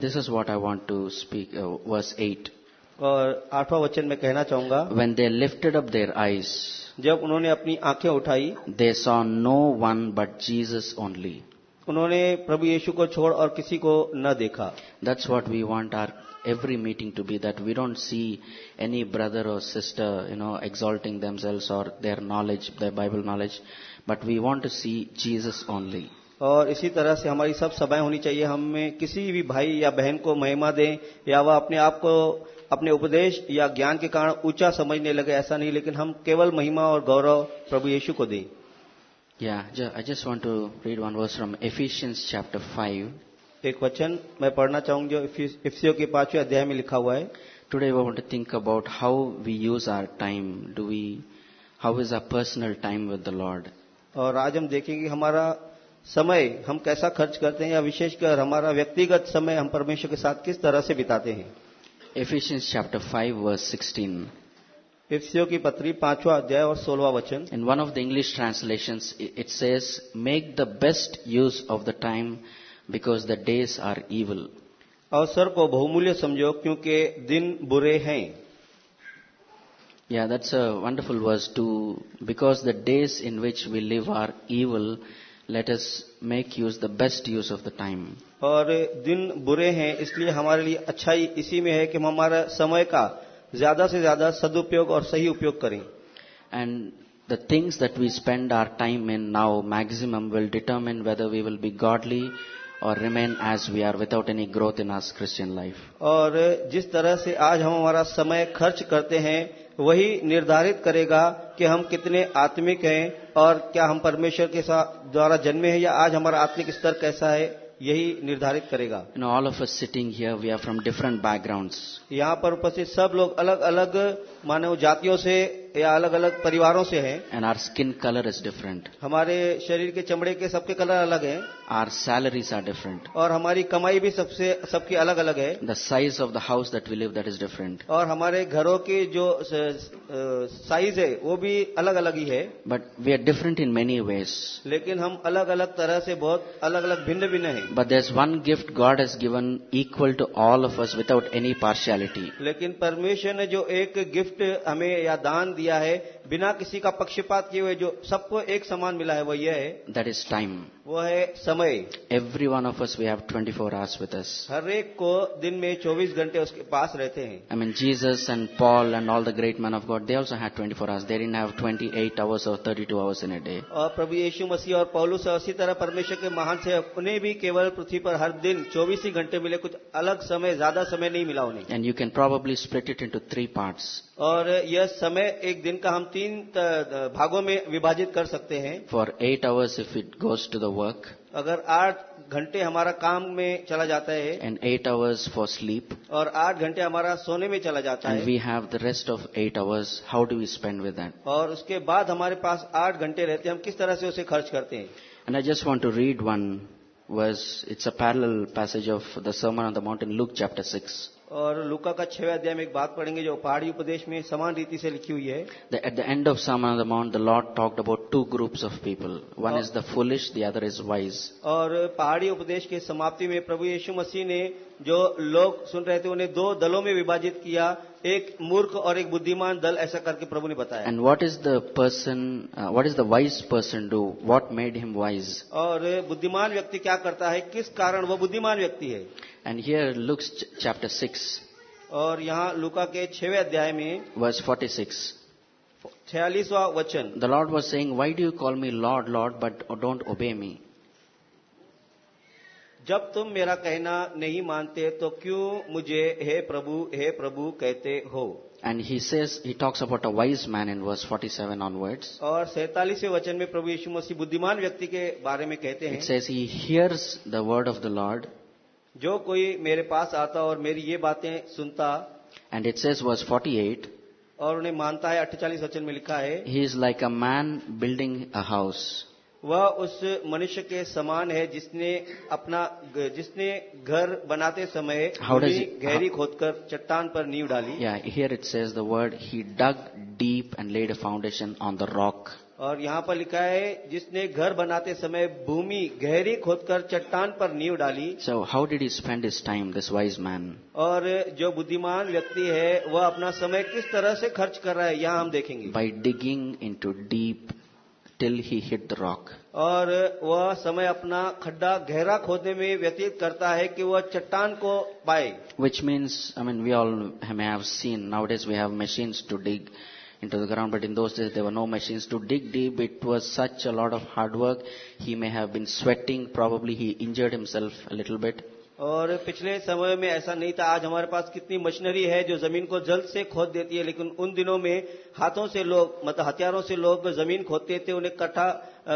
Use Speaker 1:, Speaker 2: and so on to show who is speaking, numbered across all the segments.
Speaker 1: This is what I want to speak, uh, verse 8.
Speaker 2: और आठवां वचन में कहना चाहूंगा
Speaker 1: When they lifted up their eyes,
Speaker 2: जब उन्होंने अपनी आंखें उठाई
Speaker 1: they saw no one but Jesus only.
Speaker 2: उन्होंने प्रभु यीशु को छोड़ और किसी को न देखा
Speaker 1: That's what we want our every meeting to be that we don't see any brother or sister, you know, exalting themselves or their knowledge, their Bible knowledge, but we want to see Jesus only.
Speaker 2: और इसी तरह से हमारी सब सभाएँ होनी चाहिए हमें किसी भी भाई या बहन को महिमा दें या वह अपने आप को अपने उपदेश या ज्ञान के कारण ऊँचा समझने लगे ऐसा नहीं लेकिन हम केवल महिमा और गौरव प्रभु यीशु को दें
Speaker 1: ju- I just want to read one verse from Ephesians chapter 5.
Speaker 2: एक वचन मैं पढ़ना चाहूँगा जो इफिस- इफिसियों के पाँचवें अध्याय में लिखा हुआ है
Speaker 1: Today we want to think about how we use our time. Do we, how is our personal time with the Lord?
Speaker 2: और आज हम देखेंगे हमारा समय हम कैसा खर्च करते हैं या विशेषकर हमारा व्यक्तिगत समय हम परमेश्वर के साथ किस तरह से बिताते हैं?
Speaker 1: Ephesians chapter five verse sixteen
Speaker 2: इफ्सियो की पत्री पांचवा अध्याय और सोलवा वचन।
Speaker 1: In one of the English translation it says make the best use of the time because the days are evil
Speaker 2: अवसर को बहुमूल्य समझो क्योंकि दिन बुरे हैं।
Speaker 1: या that's a wonderful verse too because the days in which we live are evil let us make use the best use of the time.
Speaker 2: और दिन बुरे हैं इसलिए हमारे लिए अच्छाई इसी में है कि हम हमारा समय का ज्यादा से ज्यादा सदुपयोग और सही उपयोग करें
Speaker 1: And the things that we spend our time in now, maximum, will determine whether we will be godly or remain as we are without any growth in our Christian life
Speaker 2: और जिस तरह से आज हम हमारा समय खर्च करते हैं वही निर्धारित करेगा कि हम कितने आत्मिक हैं और क्या हम परमेश्वर के साथ द्वारा जन्मे हैं या आज हमारा आत्मिक स्तर कैसा है यही निर्धारित करेगा।
Speaker 1: Know, all of us sitting here, we are from different
Speaker 2: यहाँ पर उपस्थित सब लोग अलग अलग मानव जातियों से या अलग अलग परिवारों से हैं।
Speaker 1: And our skin colour is different
Speaker 2: हमारे शरीर के चमड़े के सबके कलर अलग हैं।
Speaker 1: आर सैलरीज आर डिफरेंट
Speaker 2: और हमारी कमाई भी सबसे सबकी अलग अलग है।
Speaker 1: The size of the house that we live that is different
Speaker 2: और हमारे घरों के जो साइज़ है वो भी अलग अलग ही है।
Speaker 1: But we are different in many ways
Speaker 2: लेकिन हम अलग अलग तरह से बहुत अलग अलग भिन्न भिन्न है।
Speaker 1: But this one gift God has given equal to all of us without any partiality
Speaker 2: लेकिन परमेश्वर ने जो एक गिफ्ट हमें या दान दिया दिया है बिना किसी का पक्षपात किए हुए जो सबको एक समान मिला है वो यह है।
Speaker 1: दैट इज़ टाइम
Speaker 2: वो है समय।
Speaker 1: Everyone of us we have twenty four hours with us
Speaker 2: हर एक को दिन में चौबीस घंटे उसके पास रहते हैं।
Speaker 1: I mean Jesus and Paul and all the great man of God they also have twenty four hours there in have twenty eight hours और thirty two hours in a day
Speaker 2: और प्रभु यीशु मसीह और पौलू से उसी तरह परमेश्वर के महान से उन्हें भी केवल पृथ्वी पर हर दिन चौबीस ही घंटे मिले कुछ अलग समय ज़्यादा समय नहीं मिला उन्हें।
Speaker 1: And you can probably separate it in three parts
Speaker 2: और यह समय एक दिन का हम तीन भागों में विभाजित कर सकते हैं।
Speaker 1: For eight hours if it goes to the work
Speaker 2: अगर आठ घंटे हमारा काम में चला जाता है
Speaker 1: and eight hours for sleep
Speaker 2: और आठ घंटे हमारा सोने में चला जाता है
Speaker 1: we have the rest of eight hours how do we spend with that
Speaker 2: और उसके बाद हमारे पास आठ घंटे रहते हैं हम किस तरह से उसे खर्च करते हैं?
Speaker 1: And I just want to read one was it's a parallel passage of the sermon on the mountain Luke chapter six
Speaker 2: और लुका का छवे अध्याय में एक बात पढ़ेंगे जो पहाड़ी उपदेश में समान रीति से लिखी हुई है।
Speaker 1: At the end of sermon the mount the Lord talked about two groups of people one is the foolish the other is wise
Speaker 2: और पहाड़ी उपदेश के समाप्ति में प्रभु यीशु मसीह ने जो लोग सुन रहे थे उन्हें दो दलों में विभाजित किया एक मूर्ख और एक बुद्धिमान दल ऐसा करके प्रभु ने बताया।
Speaker 1: And what is the person what is the wise person do what made him wise
Speaker 2: और बुद्धिमान व्यक्ति क्या करता है? किस कारण वो बुद्धिमान व्यक्ति है?
Speaker 1: And here Luke's chapter six
Speaker 2: और यहाँ लुका के छेवे अध्याय में
Speaker 1: वर्स फोर्टी सिक्स
Speaker 2: छियालीसवा वचन।
Speaker 1: The Lord was saying why do you call me Lord Lord but don't obey me
Speaker 2: जब तुम मेरा कहना नहीं मानते तो क्यों मुझे हे प्रभु हे प्रभु कहते हो?
Speaker 1: And he says he talks about a wise man in verse 47 onwards
Speaker 2: और सैतालीसवें वचन में प्रभु यीशु मसीह बुद्धिमान व्यक्ति के बारे में कहते हैं।
Speaker 1: It says he hears the word of the Lord
Speaker 2: जो कोई मेरे पास आता और मेरी ये बातें सुनता
Speaker 1: एंड इट सेज वर्स 48
Speaker 2: और उन्हें मानता है अट्ठचालीस वचन में लिखा है
Speaker 1: he is like a man building a house
Speaker 2: वह उस मनुष्य के समान है जिसने अपना जिसने घर बनाते समय गहरी खोदकर चट्टान पर नींव डाली
Speaker 1: here it says the word, he dug deep and laid a foundation on the rock.
Speaker 2: और यहाँ पर लिखा है जिसने घर बनाते समय भूमि गहरी खोदकर चट्टान पर नींव डाली
Speaker 1: So, how did he spend his time, this wise man?
Speaker 2: और जो बुद्धिमान व्यक्ति है वह अपना समय किस तरह से खर्च कर रहा है यहाँ हम देखेंगे
Speaker 1: by digging into deep till he hit the rock.
Speaker 2: और वह समय अपना खड्डा गहरा खोदने में व्यतीत करता है कि वह चट्टान को पाए
Speaker 1: Which means, I mean, we all may have seen, nowadays we have machines to dig into the ground, but in those days there were no machines to dig deep. It was such a lot of hard work. He may have been sweating, probably he injured himself a little bit.
Speaker 2: और पिछले समय में ऐसा नहीं था। आज हमारे पास कितनी मशीनरी है जो ज़मीन को जल्द से खोद देती है, लेकिन उन दिनों में हाथों से लोग मतलब हथियारों से लोग ज़मीन खोदते थे। उन्हें कठा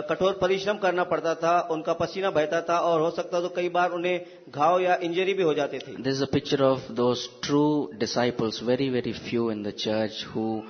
Speaker 2: कठोर परिश्रम करना पड़ता था, उनका पसीना बहता था और हो सकता तो कई बार उन्हें घाव या इंजरी भी हो जाते थे।
Speaker 1: This a picture of of true disciples very very few in the church who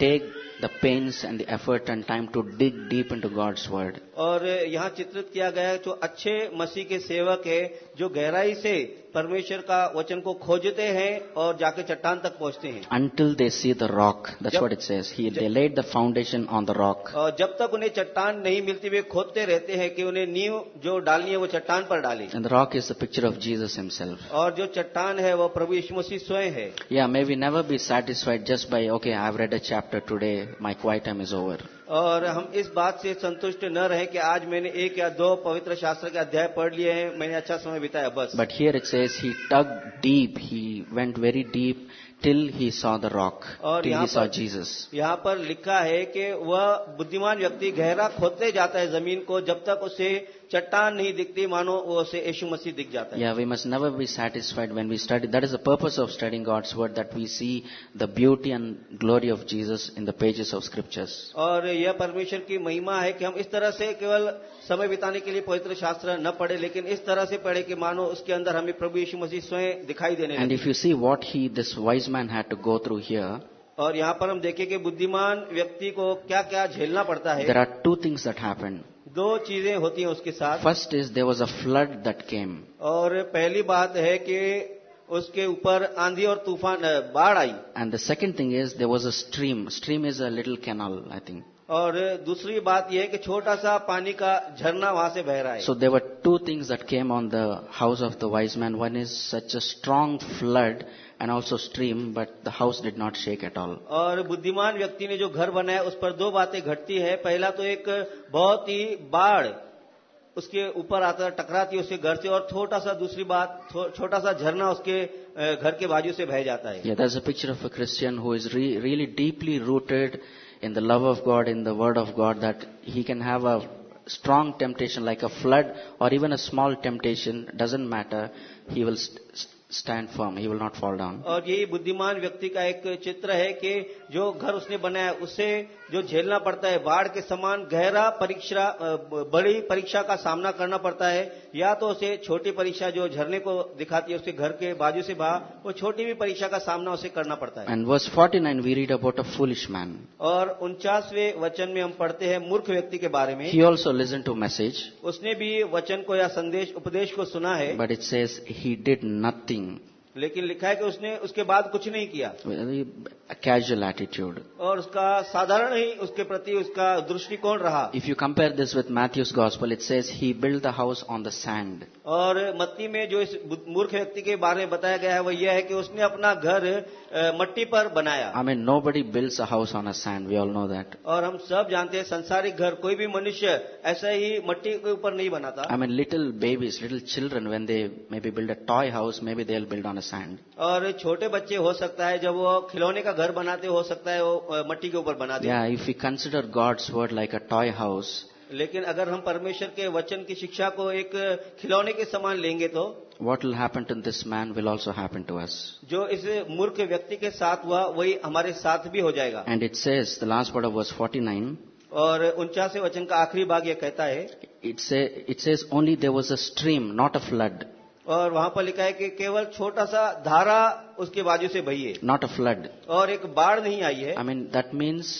Speaker 1: take take the pains and the effort and time to dig deep into God's Word.
Speaker 2: और यहाँ चित्रित किया गया है जो अच्छे मसीह के सेवक है जो गहराई से परमेश्वर का वचन को खोजते हैं और जाके चट्टान तक पहुँचते हैं।
Speaker 1: Until they see the rock it the foundation on the rock
Speaker 2: और जब तक उन्हें चट्टान नहीं मिलती वे खोदते रहते हैं कि उन्हें नींव जो डालनी है वो चट्टान पर डाली।
Speaker 1: The rock is the picture of Jesus himself
Speaker 2: और जो चट्टान है वो प्रभु यशु मसीह स्वयं है।
Speaker 1: Yeah may we never be satisfied just by okay I read a chapter today my quiet time is over
Speaker 2: और हम इस बात से संतुष्ट न रहे कि आज मैंने एक या दो पवित्र शास्त्र के अध्याय पढ़ लिए हैं मैंने अच्छा समय बिताया बस
Speaker 1: but here it says he dug deep he went very deep till he saw the rock
Speaker 2: और
Speaker 1: ही सॉ
Speaker 2: पर-
Speaker 1: Jesus.
Speaker 2: यहाँ पर लिखा है कि वह बुद्धिमान व्यक्ति गहरा खोदते जाता है ज़मीन को जब तक उसे चट्टान नहीं दिखती मानो वो उसे यीशु मसीह दिख जाता है।
Speaker 1: Yeah we must never be satisfied when we study that is the purpose of studying God's word that we see the beauty and glory of Jesus in the pages of scriptures
Speaker 2: और यह परमेश्वर की महिमा है कि हम इस तरह से केवल समय बिताने के लिए पवित्र शास्त्र न पढ़े लेकिन इस तरह से पढ़े कि मानो उसके अंदर हमें प्रभु यीशु मसीह स्वयं दिखाई देने
Speaker 1: and if you see what he this wise man had to go through here
Speaker 2: और यहाँ पर हम देखें कि बुद्धिमान व्यक्ति को क्या क्या झेलना पड़ता है।
Speaker 1: There are two things that happened
Speaker 2: दो चीज़ें होती हैं उसके साथ।
Speaker 1: First is there was a flood that came
Speaker 2: और पहली बात है कि उसके ऊपर आंधी और तूफ़ान बाढ़ आई।
Speaker 1: And the second thing is there was a stream stream is a little canal I think
Speaker 2: और दूसरी बात यह है कि छोटा सा पानी का झरना वहाँ से बह रहा है।
Speaker 1: So there were two things that came on the house of the wise man one is such a strong flood and also stream, but the house did not shake at all.
Speaker 2: और बुद्धिमान व्यक्ति ने जो घर बनाया उस पर दो बातें घटती है पहला तो एक बहुत ही बाढ़ उसके ऊपर आता टकराती है उसके घर से और छोटा सा दूसरी बात छो- छोटा सा झरना उसके अ, घर के बाजू से बह जाता है
Speaker 1: Yeah, that's a picture of a Christian who is re- really deeply rooted in the love of God, in the Word of God, that he can have a strong temptation like a flood or even a small temptation, doesn't matter. He will stand firm. He will not fall down.
Speaker 2: और यही बुद्धिमान व्यक्ति का एक चित्र है कि जो घर उसने बनाया उसे जो झेलना पड़ता है बाढ़ के समान गहरा परीक्षा अ, बड़ी परीक्षा का सामना करना पड़ता है या तो उसे छोटी परीक्षा जो झरने को दिखाती है उसके घर के बाजू से बाहर वो छोटी भी परीक्षा का सामना उसे करना पड़ता है
Speaker 1: And verse 49, we read about a foolish man.
Speaker 2: और उनचासवें वचन में हम पढ़ते हैं मूर्ख व्यक्ति के बारे में
Speaker 1: He also listened to message,
Speaker 2: उसने भी वचन को या संदेश उपदेश को सुना है
Speaker 1: but it says he did nothing. हम्म।
Speaker 2: लेकिन लिखा है कि उसने उसके बाद कुछ नहीं किया।
Speaker 1: कैजुअल एटीट्यूड
Speaker 2: और उसका साधारण ही उसके प्रति उसका दृष्टिकोण रहा।
Speaker 1: If you compare this with Matthew's gospel it says he build the house on the sand
Speaker 2: और मत्ती में जो इस मूर्ख व्यक्ति के बारे में बताया गया है वो यह है कि उसने अपना घर मट्टी पर बनाया।
Speaker 1: I mean nobody builds house on mud we all know that
Speaker 2: और हम सब जानते हैं संसारिक घर कोई भी मनुष्य ऐसा ही मट्टी के ऊपर नहीं बनाता
Speaker 1: I mean little babies little children when they may be build a toy house may be they build on a
Speaker 2: और छोटे बच्चे हो सकता है जब वो खिलौने का घर बनाते हो सकता है वो मट्टी के ऊपर
Speaker 1: बनाते if you consider God's word like a toy house
Speaker 2: लेकिन अगर हम परमेश्वर के वचन की शिक्षा को एक खिलौने के समान लेंगे तो?
Speaker 1: What will happen to this man will also happen to us
Speaker 2: जो इस मूर्ख व्यक्ति के साथ हुआ वही हमारे साथ भी हो जाएगा।
Speaker 1: And it says the last word of verse forty nine
Speaker 2: और उनचास वचन का आखिरी भाग यह कहता है
Speaker 1: it says only there was a stream not a flood
Speaker 2: और वहाँ पर लिखा है कि केवल छोटा सा धारा उसके बाजू से बही है।
Speaker 1: नॉट अ फ्लड
Speaker 2: और एक बाढ़ नहीं आई है।
Speaker 1: I mean that means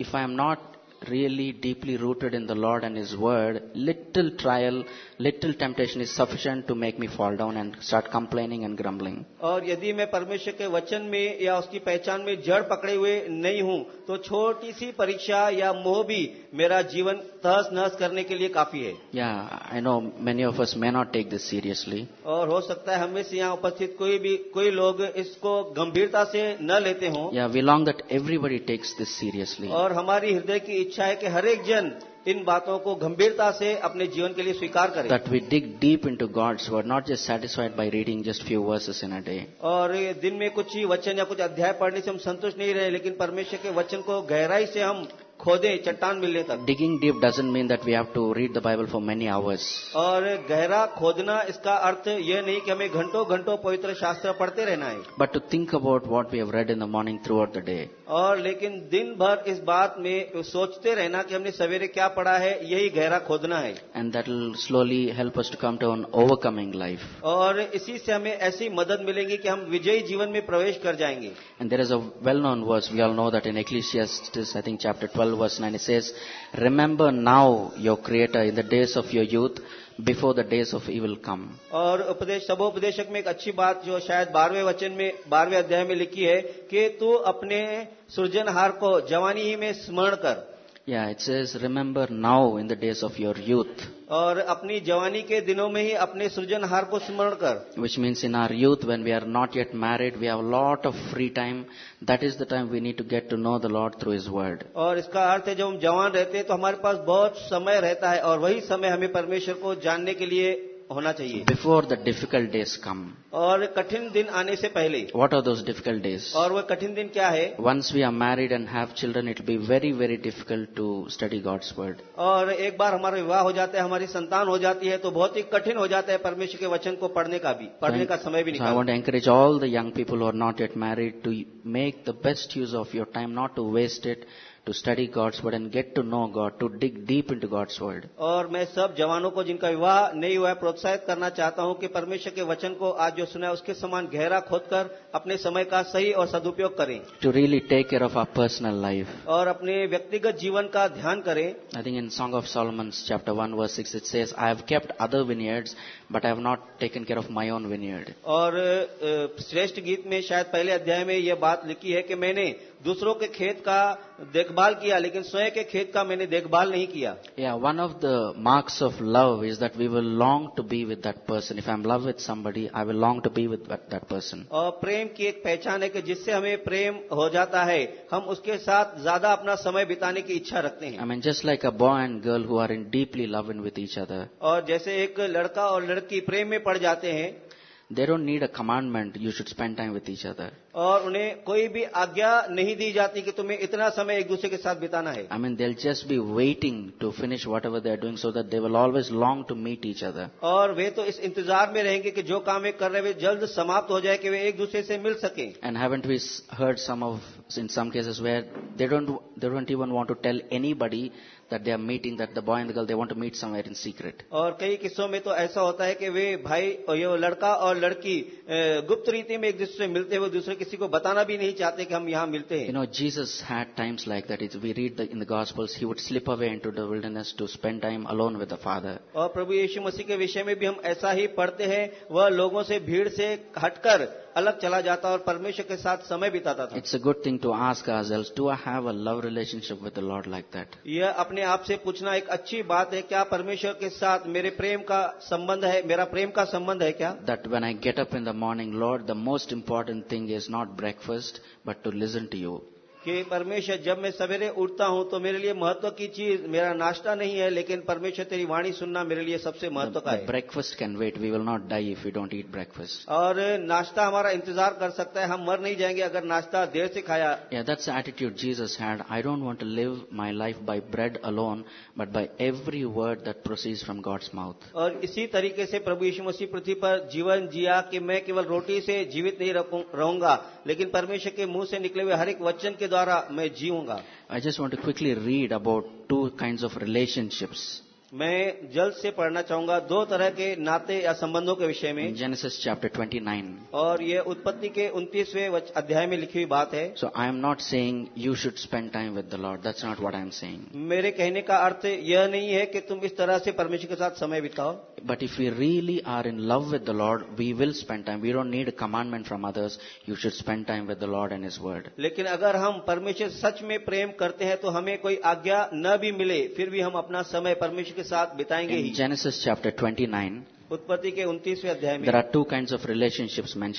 Speaker 1: if I am not really deeply rooted in the Lord and His Word, little trial, little temptation is sufficient to make me fall down and start complaining and grumbling.
Speaker 2: और यदि मैं परमेश्वर के वचन में या उसकी पहचान में जड़ पकड़े हुए नहीं हूं तो छोटी सी परीक्षा या मोह भी मेरा जीवन तहस नहस करने के लिए काफी है
Speaker 1: Yeah, I know many of us may not take this seriously,
Speaker 2: और हो सकता है हमें से यहाँ उपस्थित कोई भी कोई लोग इसको गंभीरता से न लेते हों
Speaker 1: Yeah, we long that everybody takes this seriously.
Speaker 2: और हमारी हृदय की इच्छा है कि हर एक जन इन बातों को गंभीरता से अपने जीवन के लिए स्वीकार करें।
Speaker 1: That we dig deep into God's word not just satisfied by reading just few verse in a day
Speaker 2: और दिन में कुछ ही वचन या कुछ अध्याय पढ़ने से हम संतुष्ट नहीं रहे लेकिन परमेश्वर के वचन को गहराई से हम खोदे चट्टान मिलने तक।
Speaker 1: Digging deep doesn't mean that we have to read the Bible for many hours
Speaker 2: और गहरा खोदना इसका अर्थ यह नहीं कि हमें घंटों घंटों पवित्र शास्त्र पढ़ते रहना है।
Speaker 1: But to think about what we have read in the morning throughout the day
Speaker 2: और लेकिन दिन भर इस बात में सोचते रहना कि हमने सवेरे क्या पढ़ा है यही गहरा खोदना है।
Speaker 1: And that slowly help to come to on overcoming life
Speaker 2: और इसी से हमें ऐसी मदद मिलेगी कि हम विजयी जीवन में प्रवेश कर जाएँगे।
Speaker 1: And there is a well known verse we all know that in Ecclesiastes I think chapter twelve verse nine says remember now your Creator in the days of your youth youth, the days of evil come
Speaker 2: और उपदेश सबोपदेशक में एक अच्छी बात जो शायद बारहवें वचन में बारहवें अध्याय में लिखी है कि तू अपने सृजनहार को जवानी ही में स्मरण कर।
Speaker 1: Yeah, it says, Remember now in the days of your youth,
Speaker 2: और अपनी जवानी के दिनों में ही अपने सृजनहार को स्मरण कर
Speaker 1: which means in our youth when we are not yet married, we have a lot of free time. That is the time we need to get to know the Lord through His Word.
Speaker 2: और इसका अर्थ है जब हम जवान रहते हैं तो हमारे पास बहुत समय रहता है और वही समय हमें परमेश्वर को जानने के लिए होना चाहिए।
Speaker 1: Before the difficult days come
Speaker 2: और कठिन दिन आने से पहले
Speaker 1: what are those difficult days
Speaker 2: और वो कठिन दिन क्या है?
Speaker 1: Once we are married and have children it be very very difficult to study God's word
Speaker 2: और एक बार हमारा विवाह हो जाता है हमारी संतान हो जाती है तो बहुत ही कठिन हो जाता है परमेश्वर के वचन को पढ़ने का भी पढ़ने so, का समय भी
Speaker 1: नहीं I want encourage all the young people are not yet married to make the best use of your time not to waste it to study God's Word and get to know God, to dig deep into God's Word.
Speaker 2: और मैं सब जवानों को जिनका विवाह नहीं हुआ है प्रोत्साहित करना चाहता हूँ कि परमेश्वर के वचन को आज जो सुना है उसके समान गहरा खोदकर अपने समय का सही और सदुपयोग करें
Speaker 1: To really take care of our personal life.
Speaker 2: और अपने व्यक्तिगत जीवन का ध्यान करें
Speaker 1: I think in Song of Solomon's chapter 1 verse 6 it says, I have kept other vineyards, but I have not taken care of my own vineyard.
Speaker 2: और अ, श्रेष्ठ गीत में शायद पहले अध्याय में यह बात लिखी है कि मैंने दूसरों के खेत का देखभाल किया लेकिन स्वयं के खेत का मैंने देखभाल नहीं किया
Speaker 1: Yeah, one of the marks of love is that we will long to be with that person. If I'm in love with somebody, I will long to be with that, that person.
Speaker 2: और प्रेम की एक पहचान है कि जिससे हमें प्रेम हो जाता है हम उसके साथ ज्यादा अपना समय बिताने की इच्छा रखते
Speaker 1: I
Speaker 2: हैं
Speaker 1: mean, just like a boy and girl who are in deeply love and with each other,
Speaker 2: और जैसे एक लड़का और लड़की लड़की प्रेम में पड़ जाते हैं
Speaker 1: they don't need a commandment you should spend time with each other
Speaker 2: और उन्हें कोई भी आज्ञा नहीं दी जाती कि तुम्हें इतना समय एक दूसरे के साथ बिताना है।
Speaker 1: I mean they'll just be waiting to finish whatever they are doing so that they will always long to meet each other
Speaker 2: और वे तो इस इंतज़ार में रहेंगे कि जो काम वे कर रहे हैं वे जल्द समाप्त हो जाए कि वे एक दूसरे से मिल सके।
Speaker 1: And haven't we heard some of in some cases where they don't they don't even want to tell anybody that they are meeting, that the boy and the girl, they want to meet somewhere in secret.
Speaker 2: और कई किस्सों में तो ऐसा होता है कि वे भाई ये लड़का और लड़की अ, गुप्त रीति में एक दूसरे से मिलते हुए दूसरे किसी को बताना भी नहीं चाहते कि हम यहाँ मिलते
Speaker 1: You know, Jesus had times like that. It's, we read the, in the Gospels, he would slip away into the wilderness to spend time alone with the Father.
Speaker 2: और प्रभु यीशु मसीह के विषय में भी हम ऐसा ही पढ़ते हैं वह लोगों से भीड़ से हटकर अलग चला जाता और परमेश्वर के साथ समय बिताता था।
Speaker 1: It's a good thing to ask ourselves do I have a love relationship with the Lord like that
Speaker 2: यह अपने आप से पूछना एक अच्छी बात है क्या परमेश्वर के साथ मेरे प्रेम का संबंध है मेरा प्रेम का संबंध है क्या?
Speaker 1: That when I get up in the morning Lord the most important thing is not breakfast but to listen to you
Speaker 2: कि परमेश्वर जब मैं सवेरे उठता हूँ तो मेरे लिए महत्व की चीज़ मेरा नाश्ता नहीं है लेकिन परमेश्वर तेरी वाणी सुनना मेरे लिए सबसे महत्व का है।
Speaker 1: Breakfast can wait we will not die if you don't eat breakfast
Speaker 2: और नाश्ता हमारा इंतज़ार कर सकता है हम मर नहीं जाएँगे अगर नाश्ता देर से खाया।
Speaker 1: That's attitude Jesus had I don't want to live my life by bread alone but by every word that proceeds from God's mouth
Speaker 2: और इसी तरीके से प्रभु यीशु पृथ्वी पर जीवन जिया कि मैं केवल रोटी से जीवित नहीं रहूँगा। लेकिन परमेश्वर के मुँह से निकले हुए हर एक वचन के द्वारा मैं जीऊँगा।
Speaker 1: I just want quickly read about two kind of relationships
Speaker 2: मैं जल्द से पढ़ना चाहूँगा दो तरह के नाते या संबंधों के विषय में।
Speaker 1: जेनेसिस चैप्टर 29
Speaker 2: और ये उत्पत्ति के उन्तीसवें अध्याय में लिखी हुई बात है।
Speaker 1: So I am not saying you should spend time with the Lord that's not what I am saying
Speaker 2: मेरे कहने का अर्थ यह नहीं है कि तुम इस तरह से परमेश्वर के साथ समय बिताओ।
Speaker 1: But if you really are in love with the Lord we will spend time we dot need commandment from others you should spend time with the Lord and his word
Speaker 2: लेकिन अगर हम परमेश्वर सच में प्रेम करते हैं तो हमें कोई आज्ञा न भी मिले फिर भी हम अपना समय परमेश्वर के साथ बिताएँगे ही।
Speaker 1: जेनेसिस चैप्टर ट्वेंटी नाइन
Speaker 2: उत्पत्ति के उन्तीसवें अध्याय में।
Speaker 1: टू काइंड ऑफ़ रिलेशनशिप्स मैं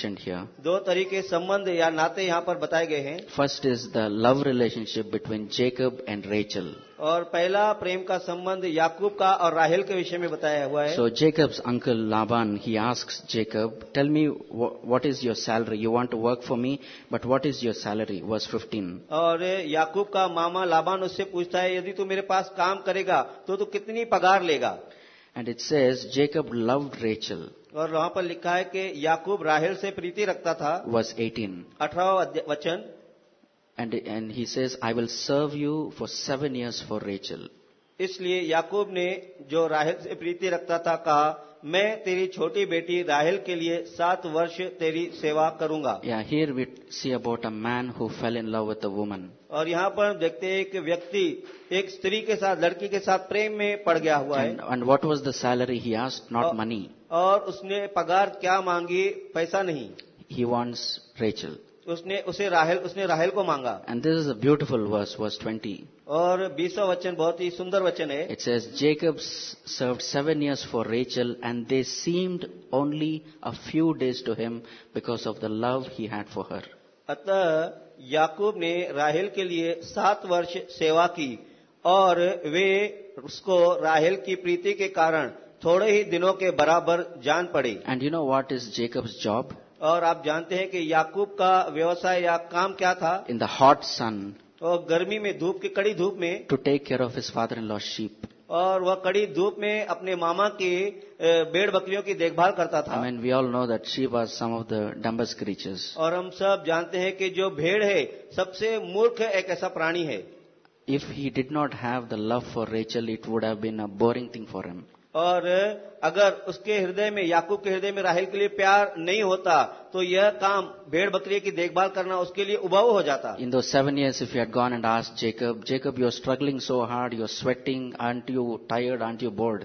Speaker 2: दो तरीके संबंध या नाते यहाँ पर बताए गए हैं।
Speaker 1: First is the love relationship between Jacob and Rachel
Speaker 2: और पहला प्रेम का संबंध याकूब का और राहल के विषय में बताया हुआ है।
Speaker 1: So Jacob's uncle Laban he ask Jacob tell me what is your salary you want to work for me but what is your salary verse 15
Speaker 2: और याकूब का मामा लाबान उससे पूछता है यदि तू मेरे पास काम करेगा तो तू कितनी पगार लेगा?
Speaker 1: And it says Jacob loved Rachel.
Speaker 2: और वहां पर लिखा है कि याकूब राहेल से प्रीति रखता था
Speaker 1: Verse 18.
Speaker 2: अठारह वचन
Speaker 1: And, and he says, I will serve you for seven years for Rachel.
Speaker 2: इसलिए याकूब ने जो राहल से प्रीति रखता था कहा मैं तेरी छोटी बेटी राहिल के लिए सात वर्ष तेरी सेवा करूँगा।
Speaker 1: Here we see about a man who fell in love with a woman
Speaker 2: और यहाँ पर देखते हैं एक व्यक्ति एक स्त्री के साथ लड़की के साथ प्रेम में पड़ गया हुआ है।
Speaker 1: And what was the salary he asked not money
Speaker 2: और उसने पगार क्या मांगी? पैसा नहीं।
Speaker 1: ही वॉन्ट्स रेचल
Speaker 2: उसने उसे राहल उसने राहल को मांगा।
Speaker 1: And this is a beautiful verse verse twenty
Speaker 2: और बीसवा वचन बहुत ही सुंदर वचन है।
Speaker 1: It's as Jacob serve seven years for Rachel and they seemed only a few days to him because of the love he had for her
Speaker 2: अतः याकूब ने राहेल के लिए सात वर्ष सेवा की और वे उसको राहेल की प्रीति के कारण थोड़े ही दिनों के बराबर जान पड़े।
Speaker 1: And you know what is Jacob's job
Speaker 2: और आप जानते हैं कि याकूब का व्यवसाय या काम क्या था?
Speaker 1: इन द हॉट सन
Speaker 2: और गर्मी में धूप की कड़ी धूप में।
Speaker 1: To take care of his father in law sheep
Speaker 2: और वह कड़ी धूप में अपने मामा के बेड़ बकरियों की देखभाल करता था।
Speaker 1: And we all know that she was some of the dumbest creatures
Speaker 2: और हम सब जानते हैं कि जो भेड़ है सबसे मूर्ख एक ऐसा प्राणी है।
Speaker 1: If he did not have the love for Rachel it would have been a boring thing for him
Speaker 2: और अगर उसके हृदय में याकूब के हृदय में राहल के लिए प्यार नहीं होता तो यह काम भेड़ बकरी की देखभाल करना उसके लिए उबाऊ हो जाता।
Speaker 1: इन दो seven years if you had gone and asked Jacob Jacob you are struggling so hard you are sweating aren't you tired aren't you bored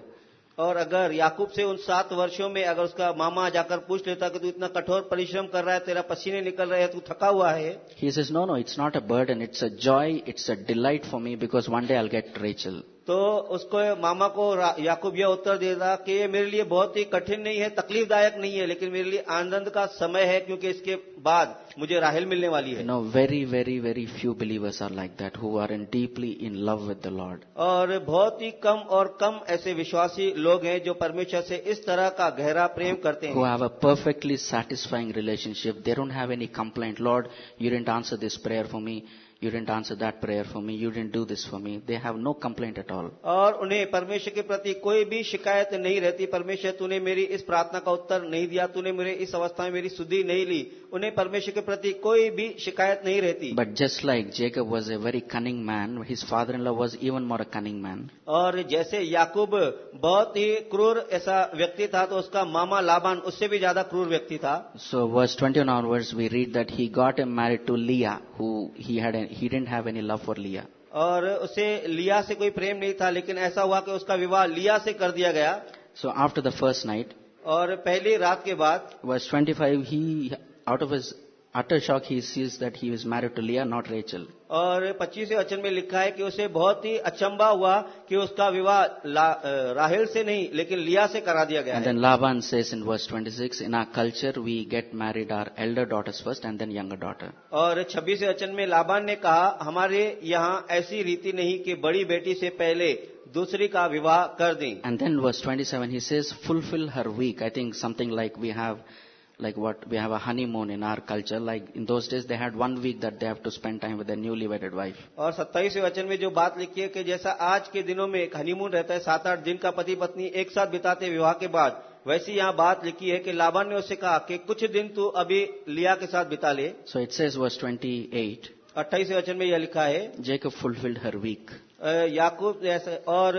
Speaker 2: और अगर याकूब से उन सात वर्षों में अगर उसका मामा जाकर पूछ लेता कि तू इतना कठोर परिश्रम कर रहा है तेरा पसीने निकल रहे हैं तू थका हुआ है?
Speaker 1: He is no no it's not a burden and it's a joy it's a delight for me because one day I get Rachel
Speaker 2: तो उसको मामा को याकूब यह उत्तर देता कि ये मेरे लिए बहुत ही कठिन नहीं है तकलीफदायक नहीं है लेकिन मेरे लिए आनंद का समय है क्योंकि इसके बाद मुझे राहल मिलने वाली है।
Speaker 1: No very very very few believers are like that who are in deeply in love with the Lord
Speaker 2: और बहुत ही कम और कम ऐसे विश्वासी लोग हैं जो परमेश्वर से इस तरह का गहरा प्रेम करते हैं।
Speaker 1: वो have a perfectly satisfying relationship they don't have any complaint Lord you didn't answer this prayer for me You didn't answer that prayer for me. You didn't do this for me. They have no complaint at all.
Speaker 2: और उन्हें परमेश्वर के प्रति कोई भी शिकायत नहीं रहती परमेश्वर तूने मेरी इस प्रार्थना का उत्तर नहीं दिया तूने मेरे इस अवस्था में मेरी सुधि नहीं ली उन्हें परमेश्वर के प्रति कोई भी शिकायत नहीं रहती
Speaker 1: But just like Jacob was a very cunning man, his father-in-law was even more a cunning man.
Speaker 2: और जैसे याकूब बहुत ही क्रूर ऐसा व्यक्ति था तो उसका मामा लाबान उससे भी ज़्यादा क्रूर व्यक्ति था
Speaker 1: So verse 21 onwards, we read that he got him married to Leah, who he had, a, he didn't have any love for Leah.
Speaker 2: और उसे लिया से कोई प्रेम नहीं था लेकिन ऐसा हुआ कि उसका विवाह लिया से कर दिया गया
Speaker 1: So after the first night,
Speaker 2: और पहली रात के बाद
Speaker 1: verse 25, he, out of his utter shock, he sees that he was married to Leah, not Rachel.
Speaker 2: और पच्चीसवें वचन में लिखा है कि उसे बहुत ही अचंबा हुआ कि उसका विवाह ला- अ, राहेल से नहीं लेकिन लिया से करा दिया गया
Speaker 1: And
Speaker 2: है
Speaker 1: then Laban says in verse 26, in our culture, we get married our elder daughters first and then younger daughter.
Speaker 2: और छब्बीसवें वचन में लाबान ने कहा हमारे यहाँ ऐसी रीति नहीं कि बड़ी बेटी से पहले दूसरी का विवाह कर दें
Speaker 1: And then verse 27, he says, fulfill her week. I think something like we have, like what, we have a honeymoon in our culture. Like in those days, they had one week that they have to spend time with their newly wedded wife.
Speaker 2: और सत्ताईसवें वचन में जो बात लिखी है कि जैसा आज के दिनों में एक हनीमून रहता है सात आठ दिन का पति पत्नी एक साथ बिताते विवाह के बाद वैसी यहाँ बात लिखी है कि लाबान ने उससे कहा कि कुछ दिन तू अभी लिया के साथ बिता ले
Speaker 1: So it says verse 28,
Speaker 2: अट्ठाईसवें वचन में यह लिखा है
Speaker 1: Jacob fulfilled her week.
Speaker 2: अ, याकूब और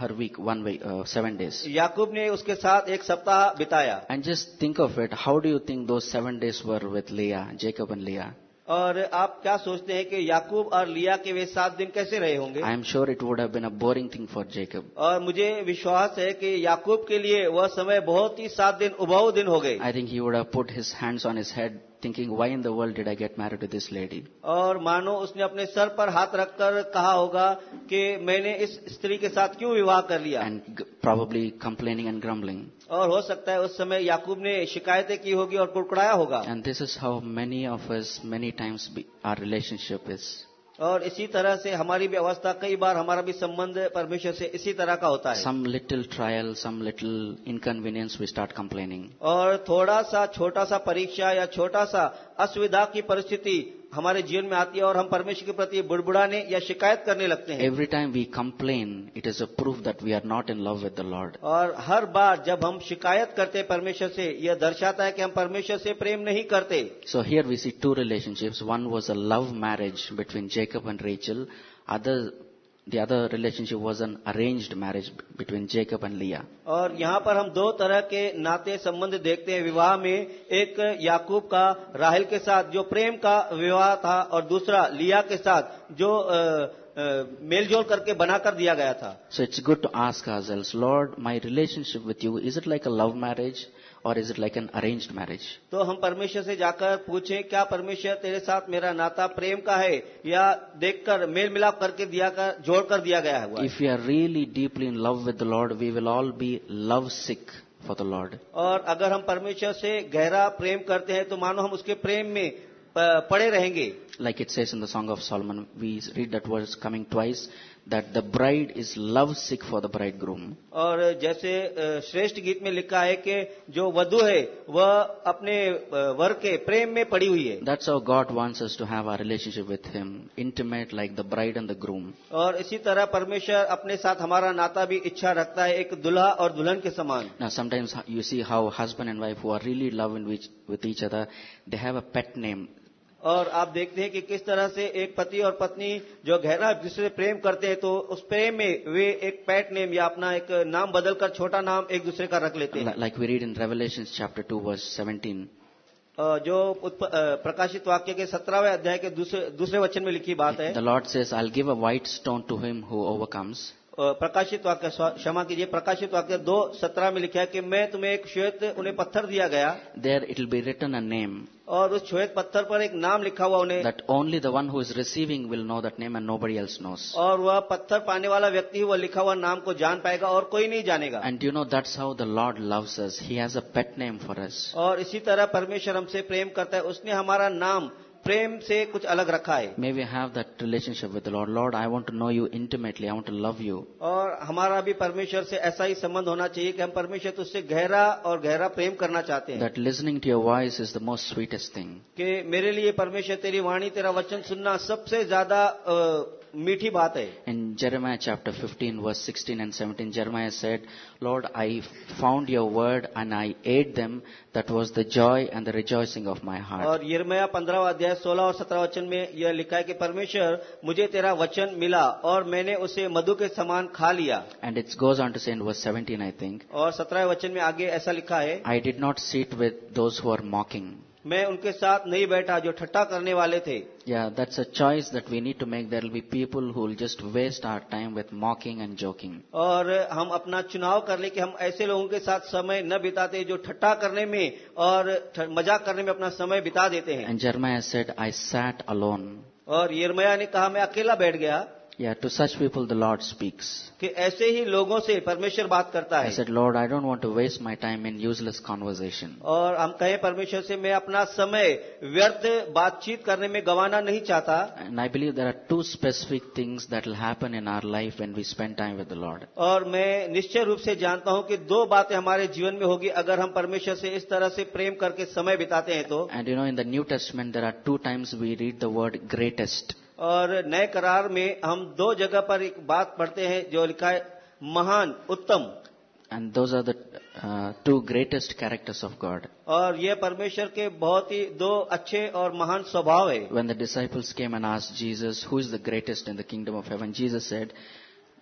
Speaker 1: her week, one week, uh, seven days.
Speaker 2: याकूब ने उसके साथ एक सप्ताह बिताया
Speaker 1: And just think of it. How do you think those seven days were with Leah, Jacob and Leah?
Speaker 2: और आप क्या सोचते हैं कि याकूब और लिया के वे सात दिन कैसे रहे होंगे
Speaker 1: I am sure it would have been a boring thing for Jacob.
Speaker 2: और मुझे विश्वास है कि याकूब के लिए वह समय बहुत ही सात दिन उबाऊ दिन हो गए
Speaker 1: I think he would have put his hands on his head thinking, why in the world did I get married to this lady?
Speaker 2: और मानो उसने अपने सर पर हाथ रखकर कहा होगा कि मैंने इस स्त्री के साथ क्यों विवाह कर लिया
Speaker 1: And g- probably complaining and grumbling.
Speaker 2: और हो सकता है उस समय याकूब ने शिकायतें की होगी और कुड़कुड़ाया होगा
Speaker 1: And this is how many of us, many times, be, our relationship is.
Speaker 2: और इसी तरह से हमारी भी अवस्था कई बार हमारा भी संबंध परमेश्वर से इसी तरह का होता है।
Speaker 1: Some little trial some little inconvenience we start complaining
Speaker 2: और थोड़ा सा छोटा सा परीक्षा या छोटा सा असुविधा की परिस्थिति हमारे जीवन में आती है और हम परमेश्वर के प्रति बुड़बुड़ाने या शिकायत करने लगते हैं।
Speaker 1: Every time we complain it is a proof that we are not in love with the Lord
Speaker 2: और हर बार जब हम शिकायत करते हैं परमेश्वर से यह दर्शाता है कि हम परमेश्वर से प्रेम नहीं करते।
Speaker 1: So here we see two relationships one was a love marriage between Jacob and Rachel other the other relationship was an arranged marriage between Jacob and Leah.
Speaker 2: और यहाँ पर हम दो तरह के नाते संबंध देखते हैं विवाह में एक याकूब का राहल के साथ जो प्रेम का विवाह था और दूसरा लिया के साथ जो अ, अ, मेलजोल करके बनाकर दिया गया था
Speaker 1: So it's good to ask ourselves, Lord, my relationship with you, is it like a love marriage or is it like an arrange marriage
Speaker 2: तो हम परमेश्वर से जाकर पूछें क्या परमेश्वर तेरे साथ मेरा नाता प्रेम का है या देखकर मेल मिलाप करके दिया कर जोड़कर दिया गया है?
Speaker 1: If you are really deeply in love with the Lord we will all be love sick for the Lord
Speaker 2: और अगर हम परमेश्वर से गहरा प्रेम करते हैं तो मानो हम उसके प्रेम में पड़े रहेंगे।
Speaker 1: Like it says in the Song of Solomon we read that words coming twice that the bride is love sick for the bride groom
Speaker 2: और जैसे श्रेष्ठ गीत में लिखा है कि जो वधु है वह अपने वर के प्रेम में पड़ी हुई है।
Speaker 1: That's our God wants us to have our relationship with him intimate like the bride and the groom
Speaker 2: और इसी तरह परमेश्वर अपने साथ हमारा नाता भी इच्छा रखता है एक दुल्हा और दुल्हन के समान।
Speaker 1: Sometimes you see how husband and wife who are really love in with each other they have a pet name
Speaker 2: और आप देखते हैं कि किस तरह से एक पति और पत्नी जो गहरा दूसरे प्रेम करते हैं तो उस प्रेम में वे एक पैट नेम या अपना एक नाम बदलकर छोटा नाम एक दूसरे का रख लेते हैं
Speaker 1: like we read in in chapter two 2 verse 17.
Speaker 2: और जो प्रकाशित वाक्य के सत्रहवें अध्याय के दूसरे दूसरे वचन में लिखी बात है
Speaker 1: The Lord says, I'll give a white stone to him who overcomes.
Speaker 2: अ, प्रकाशित वाक्य क्षमा कीजिए प्रकाशित वाक्य दो सत्रह में लिखा है कि मैं तुम्हें एक श्वेत उन्हें पत्थर दिया गया।
Speaker 1: There it be written a name
Speaker 2: और उस श्वेत पत्थर पर एक नाम लिखा हुआ उन्हें।
Speaker 1: That only the one who is receiving will know that name and nobody else knows
Speaker 2: और वह पत्थर पाने वाला व्यक्ति वह लिखा हुआ नाम को जान पाएगा और कोई नहीं जानेगा।
Speaker 1: And you know that's how the Lord loves us. He has a pet name for us.
Speaker 2: और इसी तरह परमेश्वर हमसे प्रेम करता है। उसने हमारा नाम प्रेम से कुछ अलग रखा है।
Speaker 1: May we have that relationship with Lord Lord I want to know you intimately I want to love you
Speaker 2: और हमारा भी परमेश्वर से ऐसा ही संबंध होना चाहिए कि हम परमेश्वर तो उससे गहरा और गहरा प्रेम करना चाहते हैं।
Speaker 1: That listening to your voice is the most sweetest thing
Speaker 2: मेरे लिए परमेश्वर तेरी वाणी तेरा वचन सुनना सबसे ज़्यादा मीठी बात है।
Speaker 1: In Jeremiah chapter 15 verse 16 and 17 Jeremiah said Lord I found your word and I ate them that was the joy and the rejoicing of my heart
Speaker 2: और यर्माया 15 अध्याय 16 और 17 वचन में यह लिखा है कि परमेश्वर मुझे तेरा वचन मिला और मैंने उसे मधु के समान खा लिया।
Speaker 1: And it's goes on to say verse 17 I think
Speaker 2: और 17 वचन में आगे ऐसा लिखा है
Speaker 1: I did not sit with those who mocking
Speaker 2: मैं उनके साथ नहीं बैठा जो ठट्टा करने वाले थे।
Speaker 1: या that's a choice that we need to make there will be people who just waste our time with mocking and joking
Speaker 2: और हम अपना चुनाव कर ले कि हम ऐसे लोगों के साथ समय न बिताते जो ठट्टा करने में और मज़ाक करने में अपना समय बिता देते हैं।
Speaker 1: And Jeremiah said I sat alone
Speaker 2: और यरमया ने कहा मैं अकेला बैठ गया।
Speaker 1: Yeah, to such people the Lord speaks.
Speaker 2: कि ऐसे ही लोगों से परमेश्वर बात करता
Speaker 1: I
Speaker 2: है
Speaker 1: said, Lord, I don't want to waste my time in useless conversation.
Speaker 2: और हम कहें परमेश्वर से मैं अपना समय व्यर्थ बातचीत करने में गंवाना नहीं चाहता
Speaker 1: And I believe there are two specific things that will happen in our life when we spend time with the Lord.
Speaker 2: और मैं निश्चय रूप से जानता हूं कि दो बातें हमारे जीवन में होगी अगर हम परमेश्वर से इस तरह से प्रेम करके समय बिताते हैं तो
Speaker 1: And you know, in the New Testament, there are two times we read the word greatest.
Speaker 2: और नए करार में हम दो जगह पर एक बात पढ़ते हैं जो लिखा है महान उत्तम।
Speaker 1: And those are the two greatest characters of God
Speaker 2: और ये परमेश्वर के बहुत ही दो अच्छे और महान स्वभाव है।
Speaker 1: When the disciples came and asked Jesus who is the greatest in the kingdom of heaven Jesus said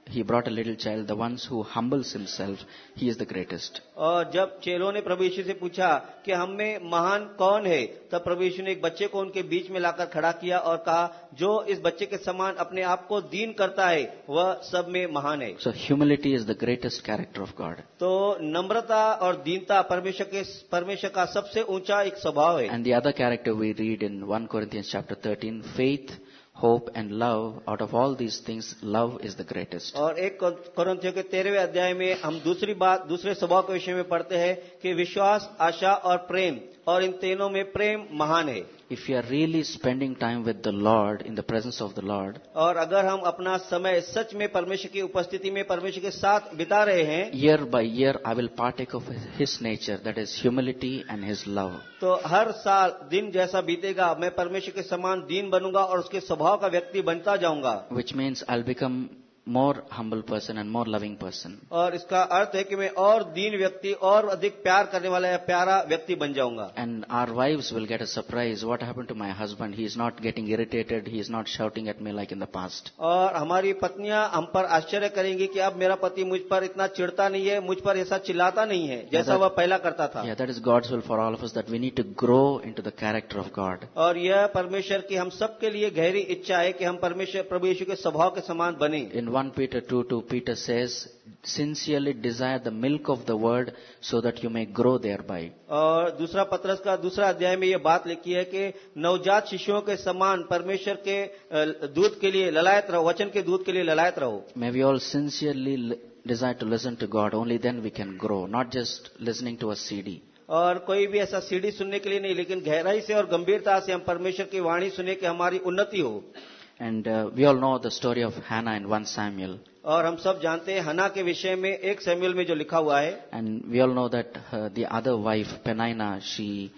Speaker 1: he brought a little child, the ones who humbles himself, he is the greatest.
Speaker 2: और जब चेलों ने प्रभु यीशु से पूछा कि हम में महान कौन है तब प्रभु यीशु ने एक बच्चे को उनके बीच में लाकर खड़ा किया और कहा जो इस बच्चे के समान अपने आप को दीन करता है वह सब में महान है
Speaker 1: So humility is the greatest character of God.
Speaker 2: तो नम्रता और दीनता परमेश्वर के परमेश्वर का सबसे ऊँचा एक स्वभाव है
Speaker 1: And the other character we read in 1 Corinthians chapter 13, faith, hope and love, out of all these things, love is the greatest.
Speaker 2: और एक कोरिन्थियों के तेरहवें अध्याय में हम दूसरी बात दूसरे स्वभाव के विषय में पढ़ते हैं कि विश्वास आशा और प्रेम और इन तीनों में प्रेम महान है।
Speaker 1: If you are really spending time with the Lord in the presence of the Lord
Speaker 2: और अगर हम अपना समय सच में परमेश्वर की उपस्थिति में परमेश्वर के साथ बिता रहे हैं
Speaker 1: year by year I will partake of his nature that is humility and his love
Speaker 2: तो हर साल दिन जैसा बीतेगा मैं परमेश्वर के समान दीन बनूँगा और उसके स्वभाव का व्यक्ति बनता जाऊँगा।
Speaker 1: Which means I become more humble person and more loving person.
Speaker 2: और इसका अर्थ है कि मैं और दीन व्यक्ति और अधिक प्यार करने वाला या प्यारा व्यक्ति बन जाऊँगा
Speaker 1: And our wives will get a surprise. What happened to my husband? He is not getting irritated. He is not shouting at me like in the past.
Speaker 2: और हमारी पत्नियाँ हम पर आश्चर्य करेंगी कि अब मेरा पति मुझ पर इतना चिढ़ता नहीं है मुझ पर ऐसा चिल्लाता नहीं है जैसा
Speaker 1: that-
Speaker 2: वह पहला करता था
Speaker 1: Yeah, that is God's will for all of us that we need to grow into the character of God.
Speaker 2: और यह परमेश्वर की हम सबके लिए गहरी इच्छा है कि हम परमेश्वर प्रभु यीशु के स्वभाव के समान बने
Speaker 1: In 1 Peter 2 2, Peter says, sincerely desire the milk of the word so that you may grow thereby.
Speaker 2: और दूसरा पत्रस का दूसरा अध्याय में ये बात लिखी है कि नवजात शिशुओं के समान परमेश्वर के अ, दूध के लिए ललायत रहो वचन के दूध के लिए ललायत रहो
Speaker 1: May we all sincerely desire to listen to God. Only then we can grow, not just listening to a CD.
Speaker 2: और कोई भी ऐसा सीढ़ी सुनने के लिए नहीं लेकिन गहराई से और गंभीरता से हम परमेश्वर की वाणी सुने कि हमारी उन्नति हो
Speaker 1: And uh, we all know the story of Hannah in 1 Samuel.
Speaker 2: और हम सब जानते हैं हना के विषय में एक सैमुअल में जो लिखा हुआ है
Speaker 1: And we all know that uh, the other wife, Penina, she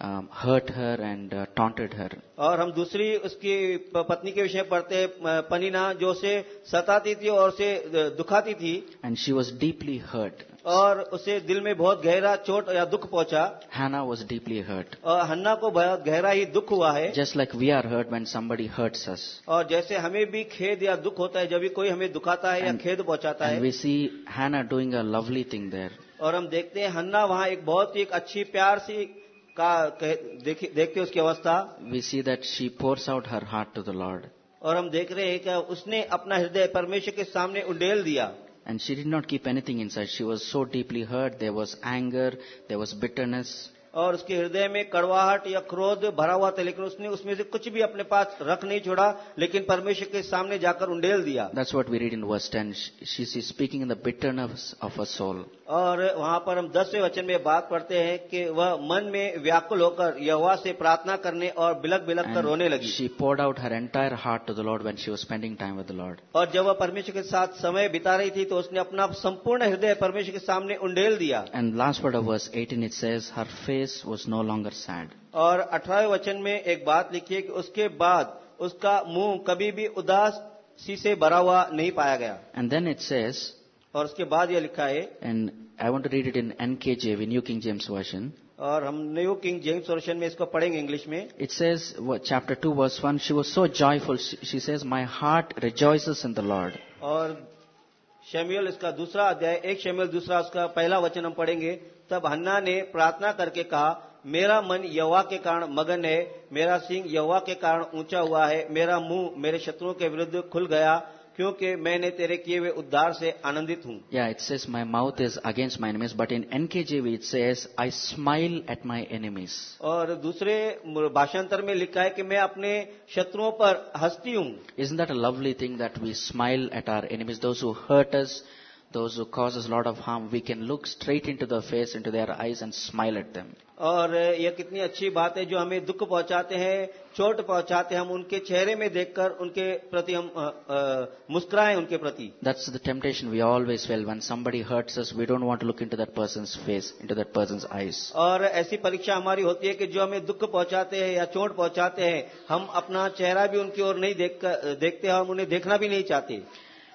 Speaker 1: um, hurt her and uh, taunted her.
Speaker 2: और हम दूसरी उसकी पत्नी के विषय पढ़ते हैं अ, पनीना जो उसे सताती थी और उसे दुखाती थी
Speaker 1: And she was deeply hurt.
Speaker 2: और उसे दिल में बहुत गहरा चोट या दुख पहुँचा
Speaker 1: Hannah was deeply hurt.
Speaker 2: और हन्ना को बहुत गहरा ही दुख हुआ है
Speaker 1: Just like we are hurt when somebody hurts us.
Speaker 2: और जैसे हमें भी खेद या दुख होता है जब भी कोई हमें दुखाता है
Speaker 1: and, या
Speaker 2: खेद पहुंचाता
Speaker 1: And
Speaker 2: है
Speaker 1: we see Hannah doing a lovely thing there.
Speaker 2: और हम देखते हैं हन्ना वहाँ एक बहुत ही एक अच्छी प्यार सी का देखते उसकी अवस्था?
Speaker 1: We see that she poured out her heart to the Lord
Speaker 2: और हम देख रहे हैं कि उसने अपना हृदय परमेश्वर के सामने उंडेल दिया।
Speaker 1: And she did not keep anything inside she was so deeply hurt there was anger there was bitterness
Speaker 2: और उसके हृदय में कड़वाहट या क्रोध भरा हुआ था लेकिन उसने उसमें से कुछ भी अपने पास रख नहीं छोड़ा लेकिन परमेश्वर के सामने जाकर उंडेल दिया।
Speaker 1: That's what we read in verse and she see speaking in the bitterness of a soul
Speaker 2: और वहाँ पर हम दसवें वचन में बात पढ़ते हैं कि वह मन में व्याकुल होकर यहोवा से प्रार्थना करने और बिलक बिलक कर रोने लगी
Speaker 1: she poured out her entire heart to the Lord when she was spending time with the Lord.
Speaker 2: और जब वह परमेश्वर के साथ समय बिता रही थी तो उसने अपना संपूर्ण हृदय परमेश्वर के सामने उंडेल दिया
Speaker 1: and last word of verse 18 it says, her face was no longer sad.
Speaker 2: और अठारहवें वचन में एक बात लिखी है कि उसके बाद उसका मुँह कभी भी उदास सी से भरा हुआ नहीं पाया गया
Speaker 1: एंड देन इट says,
Speaker 2: और उसके बाद यह लिखा है
Speaker 1: and I want to read it in NKJV, New King James Version.
Speaker 2: और हम न्यू किंग जेम्स वर्षन में इसको पढ़ेंगे इंग्लिश में
Speaker 1: it chapter 2, verse 1, she was so joyful. She, she says, My heart rejoices in the Lord.
Speaker 2: और शम्यूल इसका दूसरा अध्याय एक शम्यूल दूसरा उसका पहला वचन हम पढ़ेंगे तब हन्ना ने प्रार्थना करके कहा मेरा मन यवा के कारण मगन है मेरा सिंह यवा के कारण ऊँचा हुआ है मेरा मुँह मेरे शत्रुओं के विरुद्ध खुल गया क्योंकि मैंने तेरे किए हुए उद्धार से आनंदित हूँ।
Speaker 1: या it says my mouth is against my enemies but in N K V it says I smile at my enemies
Speaker 2: और दूसरे भाषांतर में लिखा है कि मैं अपने शत्रुओं पर हंसती हूँ।
Speaker 1: Is not a lovely thing that we smile at our enemies those who hurt us those who cause us a lot of harm? We can look straight into their face, into their eyes, and smile at them.
Speaker 2: और यह कितनी अच्छी बात है जो हमें दुख पहुंचाते हैं चोट पहुंचाते हैं हम उनके चेहरे में देखकर उनके प्रति हम अ, अ, मुस्कुराएँ उनके प्रति
Speaker 1: That's the temptation we always feel. When somebody hurts us, we don't want to look into that person's face, into that person's eyes.
Speaker 2: और ऐसी परीक्षा हमारी होती है कि जो हमें दुख पहुंचाते हैं या चोट पहुंचाते हैं हम अपना चेहरा भी उनकी ओर नहीं देख देखते हम उन्हें देखना भी नहीं चाहते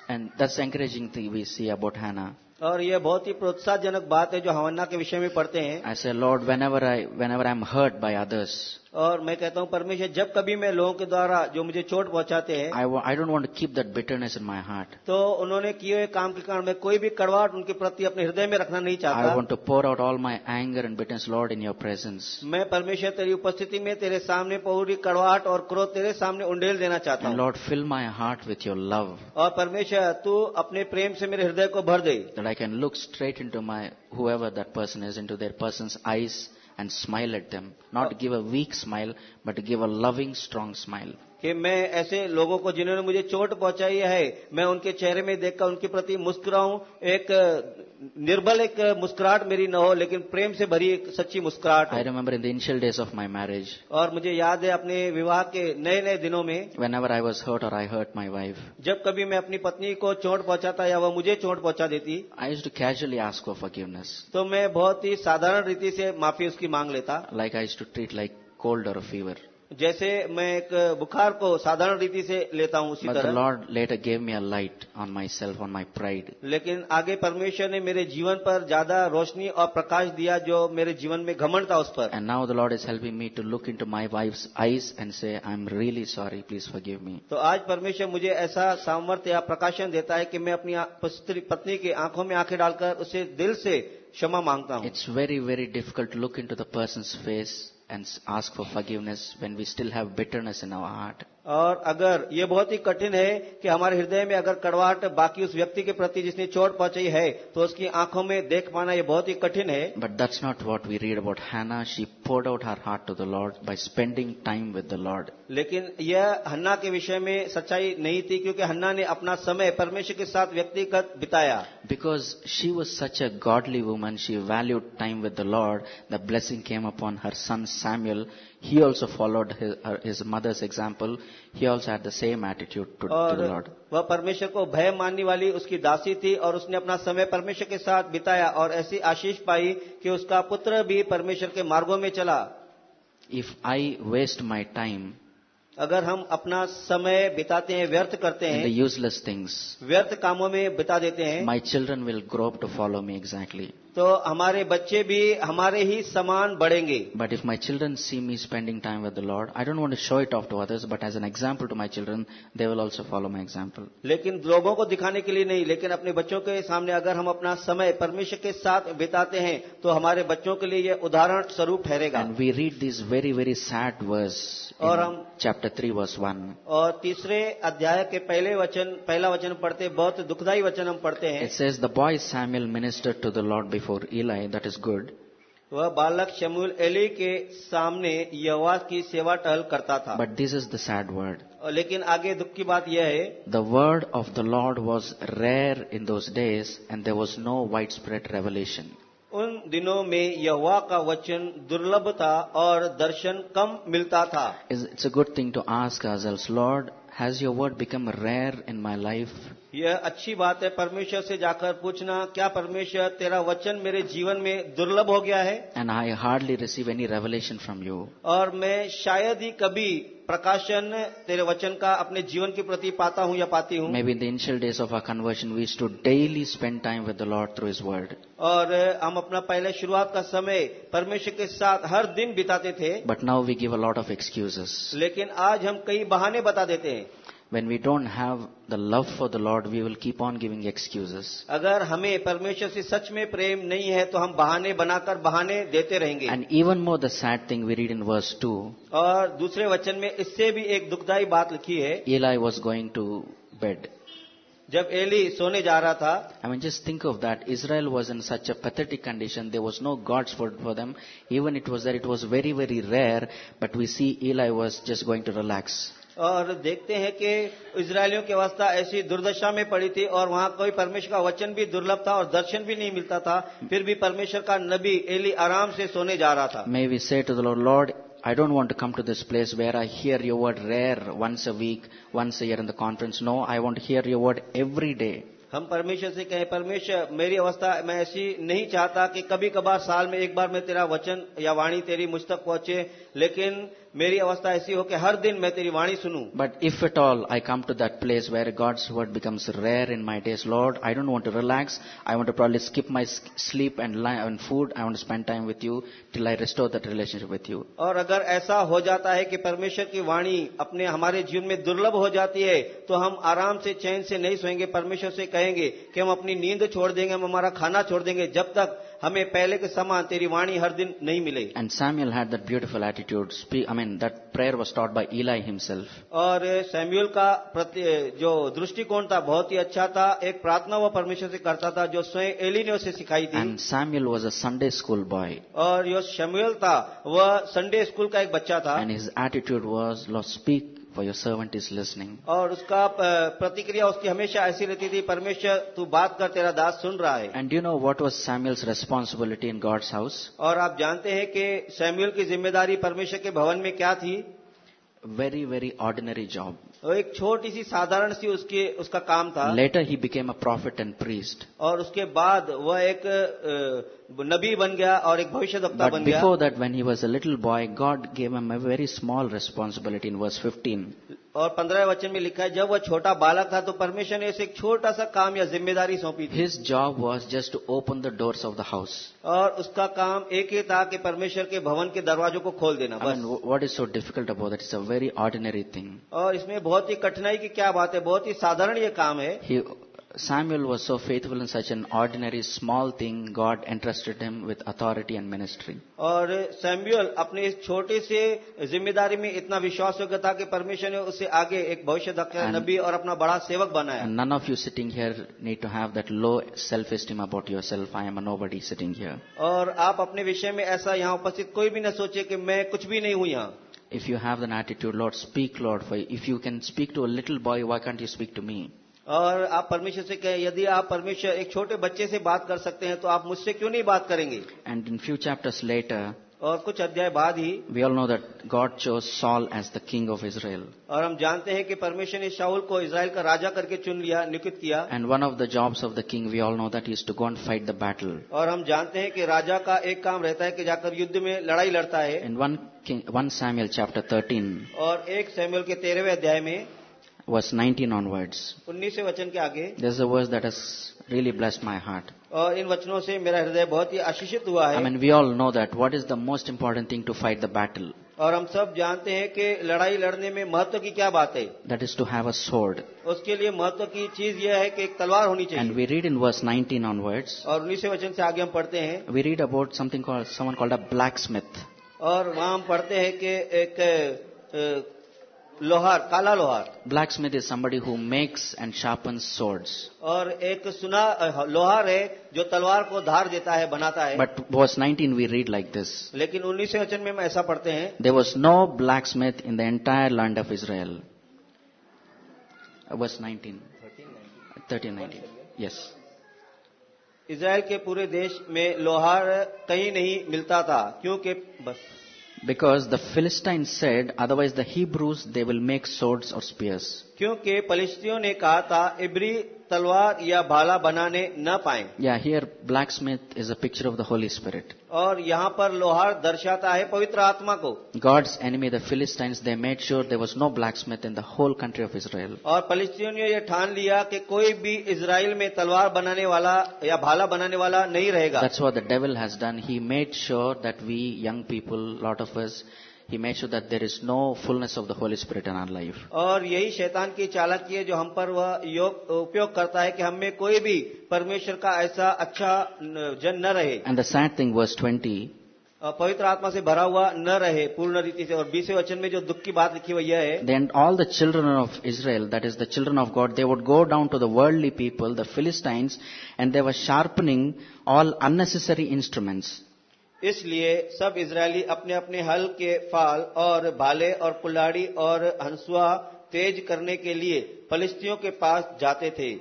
Speaker 1: And that's the encouraging thing we see about Hannah.
Speaker 2: और यह बहुत ही प्रोत्साहजनक बात है जो हवन्ना के विषय में पढ़ते हैं
Speaker 1: I say, Lord, whenever I, whenever I'm hurt by others,
Speaker 2: और मैं कहता हूँ परमेश्वर जब कभी मैं लोगों के द्वारा जो मुझे चोट पहुंचाते हैं
Speaker 1: I don't want keep that bitterness in my heart
Speaker 2: तो उन्होंने किए हुए काम के कारण मैं कोई भी कड़वाट उनके प्रति अपने हृदय में रखना नहीं चाहता।
Speaker 1: I want to pour out all my anger and bitterness Lord in your presence
Speaker 2: मैं परमेश्वर तेरी उपस्थिति में तेरे सामने पूरी कड़वाट और क्रोध तेरे सामने उंडेल देना चाहता हूँ।
Speaker 1: Lord fill my heart with your love
Speaker 2: और परमेश्वर तू अपने प्रेम से मेरे हृदय को भर दे।
Speaker 1: That I can look straight into my that person is into their person eyes and smile at them. Not give a weak smile, but give a loving, strong smile.
Speaker 2: कि मैं ऐसे लोगों को जिन्होंने मुझे चोट पहुंचाई है मैं उनके चेहरे में देखकर उनके प्रति मुस्कुराऊं। एक निर्बल एक मुस्कुराहट मेरी न हो लेकिन प्रेम से भरी एक सच्ची मुस्कुराहट
Speaker 1: I remember in the the days of my marriage,
Speaker 2: और मुझे याद है अपने विवाह के नए नए दिनों में
Speaker 1: whenever I was hurt और आई हर्ट माई वाइफ
Speaker 2: जब कभी मैं अपनी पत्नी को चोट पहुंचाता या वह मुझे चोट पहुँचा देती
Speaker 1: आई used to casually ask for forgiveness,
Speaker 2: तो मैं बहुत ही साधारण रीति से माफ़ी उसकी मांग लेता।
Speaker 1: Like I treat like cold or a fever.
Speaker 2: जैसे मैं एक बुखार को साधारण रीति से लेता हूँ उसी तरह
Speaker 1: Lord let a gave me a light on my self on my pride
Speaker 2: लेकिन आगे परमेश्वर ने मेरे जीवन पर ज़्यादा रोशनी और प्रकाश दिया जो मेरे जीवन में घमंड था उस पर।
Speaker 1: And now the Lord is helping me to look into my wife eyes and say I am really sorry please forgive me
Speaker 2: तो आज परमेश्वर मुझे ऐसा सामर्थ्य या प्रकाशन देता है कि मैं अपनी पत्नी की आँखों में आँखें डालकर उसे दिल से क्षमा माँगता हूँ।
Speaker 1: It's very very difficult look into the person face and ask for forgiveness when we still have bitterness in our heart.
Speaker 2: और अगर ये बहुत ही कठिन है कि हमारे हृदय में अगर कड़वाहट बाकी उस व्यक्ति के प्रति जिसने चोट पहुंचाई है तो उसकी आँखों में देख पाना ये बहुत ही कठिन है।
Speaker 1: But that's not what we read about Hannah she poured out her heart to the Lord by spending time with the Lord
Speaker 2: लेकिन यह हन्ना के विषय में सच्चाई नहीं थी क्योंकि हन्ना ने अपना समय परमेश्वर के साथ व्यक्तिगत बिताया।
Speaker 1: Because she was such a godly woman she valued time with the Lord the blessing came upon her son Samuel He also followed his, her- his mother's example. He also had the same attitude to, to the Lord.
Speaker 2: वह परमेश्वर को भय मानने वाली उसकी दासी थी और उसने अपना समय परमेश्वर के साथ बिताया और ऐसी आशीष पाई कि उसका पुत्र भी परमेश्वर के मार्गों में चला
Speaker 1: If I waste my time
Speaker 2: अगर हम अपना समय बिताते हैं व्यर्थ करते हैं
Speaker 1: यूजलेस थिंग्स
Speaker 2: व्यर्थ कामों में बिता देते हैं
Speaker 1: my children will grow up to follow me exactly
Speaker 2: तो हमारे बच्चे भी हमारे ही समान बढ़ेंगे।
Speaker 1: But if my children see me spending time with Lord I don't want show it off to others but as an example to my children they will also follow my example
Speaker 2: लेकिन लोगों को दिखाने के लिए नहीं लेकिन अपने बच्चों के सामने अगर हम अपना समय परमेश्वर के साथ बिताते हैं तो हमारे बच्चों के लिए यह उदाहरण स्वरूप ठहरेगा।
Speaker 1: We read this very very sad verse
Speaker 2: और हम
Speaker 1: चैप्टर थ्री वर्स वन
Speaker 2: और तीसरे अध्याय के पहले वचन पहला वचन पढ़ते बहुत दुखदायी वचन हम पढ़ते हैं।
Speaker 1: It the boy Samuel minister to the Lord before Eli that is good
Speaker 2: वह बालक शमूल एली के सामने यवाज की सेवा टहल करता था।
Speaker 1: But this is the sad word
Speaker 2: लेकिन आगे दुख की बात यह है
Speaker 1: the word of the Lord was rare in those days and there was no widespread revelation
Speaker 2: उन दिनों में यहोवा का वचन दुर्लभ था और दर्शन कम मिलता था।
Speaker 1: It's a good thing to ask us Lord has your word become rare in my life
Speaker 2: यह अच्छी बात है परमेश्वर से जाकर पूछना क्या परमेश्वर तेरा वचन मेरे जीवन में दुर्लभ हो गया है?
Speaker 1: And I hardly receive any revelation from you
Speaker 2: और मैं शायद ही कभी प्रकाशन तेरे वचन का अपने जीवन के प्रति पाता हूँ या पाती हूँ।
Speaker 1: Maybe the initial days of a conversion we used to daily spend time with the Lord through his word
Speaker 2: और हम अपना पहले शुरुआत का समय परमेश्वर के साथ हर दिन बिताते थे।
Speaker 1: But now we give a lot of excuses
Speaker 2: लेकिन आज हम कई बहाने बता देते हैं।
Speaker 1: When we don't have the love for the Lord, we will keep on giving excuses.
Speaker 2: अगर हमें परमेश्वर से सच में प्रेम नहीं है तो हम बहाने बनाकर बहाने देते रहेंगे
Speaker 1: And even more the sad thing we read in verse 2,
Speaker 2: और दूसरे वचन में इससे भी एक दुखदाई बात लिखी है
Speaker 1: Eli was going to bed.
Speaker 2: जब एली सोने जा रहा था
Speaker 1: I mean, just think of that. Israel was in such a pathetic condition. There was no gods for, for them. Even it was there, it was very, very rare. But we see Eli was just going to relax.
Speaker 2: और देखते हैं कि इसराइलियों की अवस्था ऐसी दुर्दशा में पड़ी थी और वहाँ कोई परमेश्वर का वचन भी दुर्लभ था और दर्शन भी नहीं मिलता था फिर भी परमेश्वर का नबी एली आराम से सोने जा रहा था
Speaker 1: may we to the Lord, Lord, I don't want to come to this place where I hear your word rare once a week, once a year in the conference. No, I want to hear your word every day.
Speaker 2: हम परमेश्वर से कहें परमेश्वर मेरी अवस्था मैं ऐसी नहीं चाहता कि कभी कभार साल में एक बार मैं तेरा वचन या वाणी तेरी मुझ तक पहुँचे लेकिन मेरी अवस्था ऐसी हो कि हर दिन मैं तेरी वाणी सुनू।
Speaker 1: But if at all I come to that place where God's word becomes rare in my days Lord I don't want to relax I want to problem skip my sleep and lie and food I want spend time with you till I restore that relationship with you
Speaker 2: और अगर ऐसा हो जाता है कि परमेश्वर की वाणी अपने हमारे जीवन में दुर्लभ हो जाती है तो हम आराम से चैन से नहीं सोएँगे। परमेश्वर से कहेंगे कि हम अपनी नींद छोड़ देंगे हम हमारा खाना छोड़ देंगे। जब तक हमें पहले के समान तेरी वाणी हर दिन नहीं मिले
Speaker 1: and Samuel had that beautiful attitude I mean that prayer was taught by Eli himself
Speaker 2: और सैम्यूल का जो दृष्टिकोण था बहुत ही अच्छा था। एक प्रार्थना वह परमेश्वर से करता था जो स्वयं एली ने उसे सिखाई थी।
Speaker 1: And Samuel was a Sunday school boy
Speaker 2: और जो सैम्यूल था वह संडे स्कूल का एक बच्चा था।
Speaker 1: And his attitude was Lord speak for your servant is listening.
Speaker 2: और उसका अ, प्रतिक्रिया उसकी हमेशा ऐसी रहती थी परमेश्वर तू बात कर तेरा दास सुन रहा है
Speaker 1: And do you know what was Samuel's responsibility in God's house?
Speaker 2: और आप जानते हैं कि सैमुअल की ज़िम्मेदारी परमेश्वर के भवन में क्या थी
Speaker 1: Very, very ordinary job.
Speaker 2: वो एक छोटी सी साधारण सी उसके उसका काम था
Speaker 1: Later he became a prophet and priest.
Speaker 2: और उसके बाद वह एक अ, नबी बन गया और एक भविष्यवक्ता
Speaker 1: But
Speaker 2: बन गया
Speaker 1: before that, when he was a little boy, God gave him a very small responsibility in verse 15.
Speaker 2: और पंद्रह वचन में लिखा है जब वह छोटा बालक था तो परमेश्वर ने उसे एक छोटा सा काम या ज़िम्मेदारी सौंपी थी
Speaker 1: job was just open the open of the house the house.
Speaker 2: और उसका काम एक ही था कि परमेश्वर के भवन के दरवाजों को खोल देना बस
Speaker 1: wh- is so difficult about about that? A very ordinary thing
Speaker 2: और इसमें बहुत ही कठिनाई की क्या बात है बहुत ही साधारण ये काम है
Speaker 1: Samuel was so faithful in such an ordinary small thing, God entrusted him with authority and ministry.
Speaker 2: और सैमुअल अपने इस छोटे से जिम्मेदारी में इतना विश्वास योग्य था कि परमेश्वर ने उसे आगे एक भविष्य
Speaker 1: And-
Speaker 2: नबी और अपना बड़ा सेवक बनाया
Speaker 1: And none of you sitting here need to have that low self-esteem about yourself. I am a nobody sitting here.
Speaker 2: और आप अपने विषय में ऐसा यहाँ उपस्थित कोई भी न सोचे कि मैं कुछ भी नहीं हूँ यहाँ
Speaker 1: If you have an attitude, Lord, speak, Lord, for if you can speak to a little boy, why can't you speak to me?
Speaker 2: और आप परमेश्वर से कहें यदि आप परमेश्वर एक छोटे बच्चे से बात कर सकते हैं तो आप मुझसे क्यों नहीं बात करेंगे
Speaker 1: and in few chapters later
Speaker 2: और कुछ अध्याय बाद ही
Speaker 1: we all know that God chose Saul as the king of Israel.
Speaker 2: और हम जानते हैं कि परमेश्वर ने शाहुल को इसराइल का राजा करके चुन लिया नियुक्त किया
Speaker 1: and one of the jobs of the king we all know that, is to go and fight the battle.
Speaker 2: और हम जानते हैं कि राजा का एक काम रहता है कि जाकर युद्ध में लड़ाई लड़ता है
Speaker 1: In 1, king, 1 Samuel chapter 13,
Speaker 2: और एक सैमुअल के तेरहवें अध्याय में
Speaker 1: verse 19 onwards,
Speaker 2: उन्नीसवें वचन के आगे
Speaker 1: there's a verse that has really blessed my heart.
Speaker 2: और इन वचनों से मेरा हृदय बहुत ही आशीषित हुआ
Speaker 1: I
Speaker 2: है
Speaker 1: mean, we all know that what is the most important thing to fight the battle?
Speaker 2: और हम सब जानते हैं कि लड़ाई लड़ने में महत्व की क्या बात है
Speaker 1: That is to have a sword.
Speaker 2: उसके लिए महत्व की चीज यह है कि एक तलवार होनी
Speaker 1: And
Speaker 2: चाहिए
Speaker 1: we read in verse 19 onwards,
Speaker 2: और उन्नीसवें वचन से आगे हम पढ़ते हैं
Speaker 1: we read about something called, someone called a blacksmith.
Speaker 2: और वहां हम पढ़ते हैं कि एक अ, लोहार काला लोहार।
Speaker 1: Blacksmith is somebody who makes and sharpen swords
Speaker 2: और एक सुना लोहार है जो तलवार को धार देता है बनाता है।
Speaker 1: But was nineteen we read like this
Speaker 2: लेकिन उन्नीस सौ अचन में ऐसा पढ़ते हैं।
Speaker 1: There was no blacksmith in the entire land of Israel verse nineteen thirteen nineteen yes
Speaker 2: Israel के पूरे देश में लोहार कहीं नहीं मिलता था क्योंकि बस।
Speaker 1: Because the Philistines said, otherwise the Hebrews, they will make swords or spears.
Speaker 2: क्योंकि पलिस्तियों ने कहा था इब्री तलवार या भाला बनाने न पाए।
Speaker 1: या here blacksmith is a picture of the Holy Spirit
Speaker 2: और यहाँ पर लोहार दर्शाता है पवित्र आत्मा को।
Speaker 1: God's enemy the Philistines they made sure there was no blacksmith in the whole country of Israel
Speaker 2: और पलिस्तियों ने यह ठान लिया कि कोई भी इसराइल में तलवार बनाने वाला या भाला बनाने वाला नहीं रहेगा।
Speaker 1: Devil has done he made sure that we young people lot of us he made sure that there is no fullness of the Holy Spirit in our life.
Speaker 2: और यही शैतान की चालाकी है जो हम पर वह योग उपयोग करता है कि हम में कोई भी परमेश्वर का ऐसा अच्छा न- जन न रहे
Speaker 1: And the sad thing, verse 20,
Speaker 2: और पवित्र आत्मा से भरा हुआ न रहे पूर्ण रीति से और बीसवें वचन में जो दुख की बात लिखी हुई यह है
Speaker 1: then all the children of Israel, that is the children of God, they would go down to the worldly people, the Philistines, and they were sharpening all unnecessary instruments.
Speaker 2: इसलिए सब इसराइली अपने अपने हल के फाल और भाले और कुल्हाड़ी और हंसुआ तेज करने के लिए फलिस्तियों के पास जाते थे।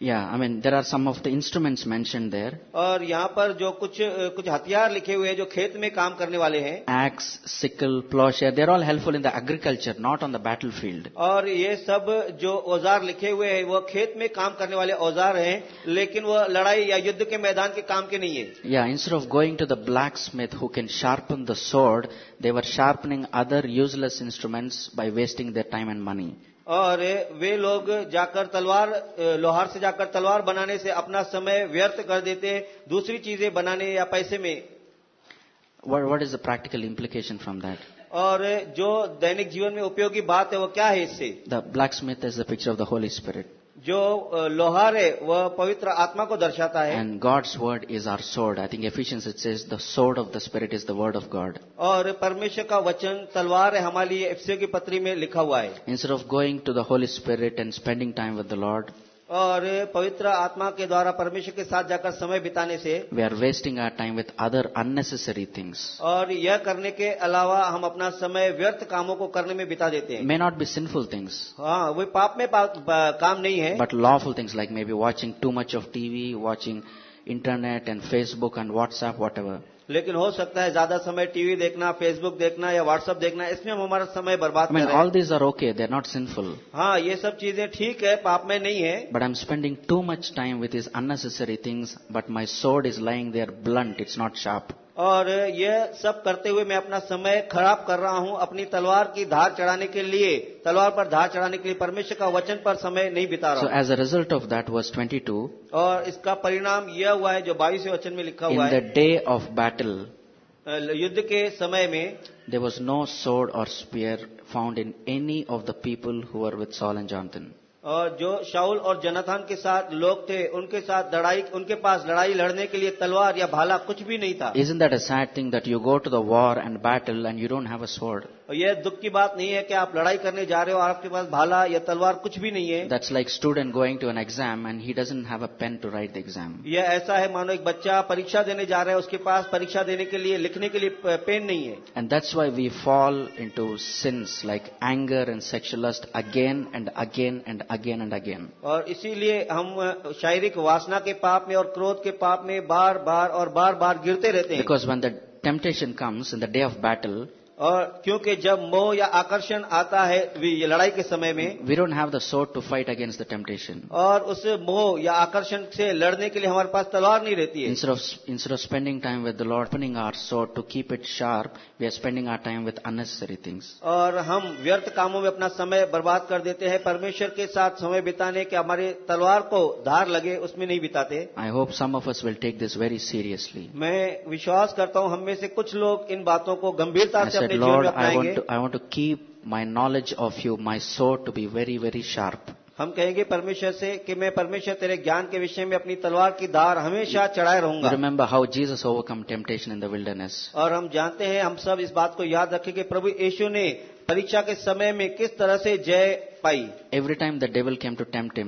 Speaker 1: Yeah, I mean, there are some of the instruments mentioned there.
Speaker 2: और यहाँ पर जो कुछ कुछ हथियार लिखे हुए हैं जो खेत में काम करने वाले हैं
Speaker 1: Axe, sickle, plowshare, they're all helpful in the agriculture, not on the battlefield.
Speaker 2: और ये सब जो औजार लिखे हुए हैं वो खेत में काम करने वाले औजार हैं लेकिन वो लड़ाई या युद्ध के मैदान के काम के नहीं है
Speaker 1: Yeah, instead of going to the blacksmith who can sharpen the sword, they were sharpening other useless instruments by wasting their time and money.
Speaker 2: और वे लोग जाकर तलवार लोहार से जाकर तलवार बनाने से अपना समय व्यर्थ कर देते दूसरी चीज़ें बनाने या पैसे में।
Speaker 1: What is the practical implication from that
Speaker 2: और जो दैनिक जीवन में उपयोगी बात है वो क्या है इससे?
Speaker 1: The blacksmith is the picture of the Holy Spirit
Speaker 2: जो अ, लोहार है वह पवित्र आत्मा को दर्शाता है
Speaker 1: And God's word is our sword. I think Ephesians it says the sword of the Spirit is the word of God.
Speaker 2: और परमेश्वर का वचन तलवार है हमारे लिए एफसीओ की पत्री में लिखा हुआ है
Speaker 1: Instead of going to the Holy Spirit and spending time with the Lord,
Speaker 2: और पवित्र आत्मा के द्वारा परमेश्वर के साथ जाकर समय बिताने से
Speaker 1: we are wasting our time with other unnecessary things
Speaker 2: और यह करने के अलावा हम अपना समय व्यर्थ कामों को करने में बिता देते हैं।
Speaker 1: May not be sinful things
Speaker 2: हाँ वे पाप में पा, पा, काम नहीं है।
Speaker 1: But lawful things like maybe watching too much of TV watching internet and Facebook and WhatsApp whatever
Speaker 2: लेकिन हो सकता है ज़्यादा समय टीवी देखना फेसबुक देखना या व्हाट्सएप देखना इसमें हम हमारा समय बर्बाद करें
Speaker 1: all these are okay they are not sinful
Speaker 2: हाँ ये सब चीज़ें ठीक है पाप में नहीं है।
Speaker 1: But I am spending too much time with is unnecessary things but my sword is lying there blunt it's not sharp
Speaker 2: और यह सब करते हुए मैं अपना समय खराब कर रहा हूँ अपनी तलवार की धार चढ़ाने के लिए तलवार पर धार चढ़ाने के लिए परमेश्वर का वचन पर समय नहीं बिता रहा
Speaker 1: as a result of verse 22,
Speaker 2: हूँ और इसका परिणाम यह हुआ है जो बाईस वचन में लिखा हुआ है
Speaker 1: डे ऑफ़ बैटल
Speaker 2: युद्ध के समय में
Speaker 1: there वॉज़ नो sword और spear found in any of the people who were with Saul and Jonathan.
Speaker 2: और जो शाउल और जनाथान के साथ लोग थे, उनके साथ लड़ाई, उनके पास लड़ाई लड़ने के लिए तलवार या भाला कुछ भी नहीं था।
Speaker 1: Is in that a sad thing that you go to the war and battle and you don't have a sword
Speaker 2: और यह दुख की बात नहीं है कि आप लड़ाई करने जा रहे हो और आपके पास भाला या तलवार कुछ भी नहीं है।
Speaker 1: That's like student going to an exam and he doesn't have a pen to write the exam
Speaker 2: यह ऐसा है मानो एक बच्चा परीक्षा देने जा रहा है उसके पास परीक्षा देने के लिए लिखने के लिए पेन नहीं है।
Speaker 1: And that's why we fall in to sins like anger and sexual lust again and again and again and again
Speaker 2: और इसीलिए हम शारीरिक वासना के पाप में और क्रोध के पाप में बार बार और बार बार गिरते रहते हैं।
Speaker 1: Because when the temptation comes in the day of battle
Speaker 2: और क्योंकि जब मोह या आकर्षण आता है ये लड़ाई के समय में
Speaker 1: we don't have the sword to fight against the temptation
Speaker 2: और उस मोह या आकर्षण से लड़ने के लिए हमारे पास तलवार नहीं रहती है।
Speaker 1: Instead of spending time with Lord opening our sword to keep it sharp we are spending our time with unnecessary things
Speaker 2: और हम व्यर्थ कामों में अपना समय बर्बाद कर देते हैं। परमेश्वर के साथ समय बिताने के हमारे तलवार को धार लगे उसमें नहीं बिताते।
Speaker 1: I hope some will take this very seriously
Speaker 2: मैं विश्वास करता हूँ हमें से कुछ लोग इन बातों को गंभीरता से
Speaker 1: said, Lord, I want to, I want to keep my knowledge of you, my sword to be very, very sharp.
Speaker 2: हम कहेंगे परमेश्वर से कि मैं परमेश्वर तेरे ज्ञान के विषय में अपनी तलवार की धार हमेशा चढ़ाए रहूँगा।
Speaker 1: Remember how Jesus overcome temptation in the wilderness
Speaker 2: और हम जानते हैं हम सब इस बात को याद रखें कि प्रभु यीशु ने परीक्षा के समय में किस तरह से जय पाई।
Speaker 1: Every time the devil came to tempt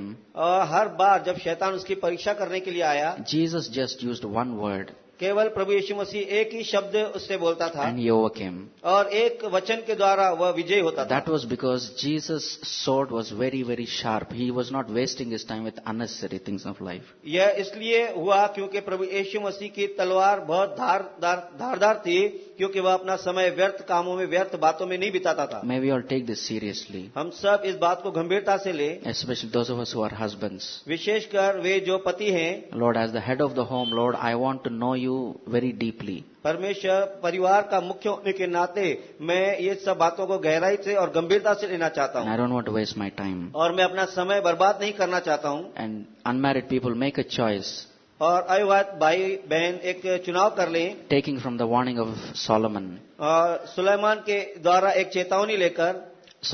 Speaker 2: हर बार जब शैतान उसकी परीक्षा करने के लिए आया
Speaker 1: Jesus just use one word
Speaker 2: केवल प्रभु यीशु मसीह एक ही शब्द उससे बोलता था।
Speaker 1: एंड योकेम
Speaker 2: और एक वचन के द्वारा वह विजय होता
Speaker 1: that was because Jesus sword was very very sharp he was not wasting his time with unnecessary things of life
Speaker 2: यह इसलिए हुआ क्योंकि प्रभु येशु मसीह की तलवार बहुत धारदार धार, थी क्योंकि वह अपना समय व्यर्थ कामों में व्यर्थ बातों में नहीं बिताता था।
Speaker 1: May we all take this seriously
Speaker 2: हम सब इस बात को गंभीरता से ले।
Speaker 1: स्पेशली दो हजबेंड्स
Speaker 2: विशेषकर वे जो पति हैं।
Speaker 1: Lord as the head of the home Lord I want to know you you very deeply
Speaker 2: परमेश्वर परिवार का मुख्य होने के नाते मैं ये सब बातों को गहराई से और गंभीरता से लेना चाहता हूँ।
Speaker 1: I don't want waste my time
Speaker 2: और मैं अपना समय बर्बाद नहीं करना चाहता हूँ।
Speaker 1: And unmarried people make a choice
Speaker 2: और आई अविवाद भाई बहन एक चुनाव कर लें।
Speaker 1: Taking from the warning of Solomon
Speaker 2: और सुलेमान के द्वारा एक चेतावनी लेकर।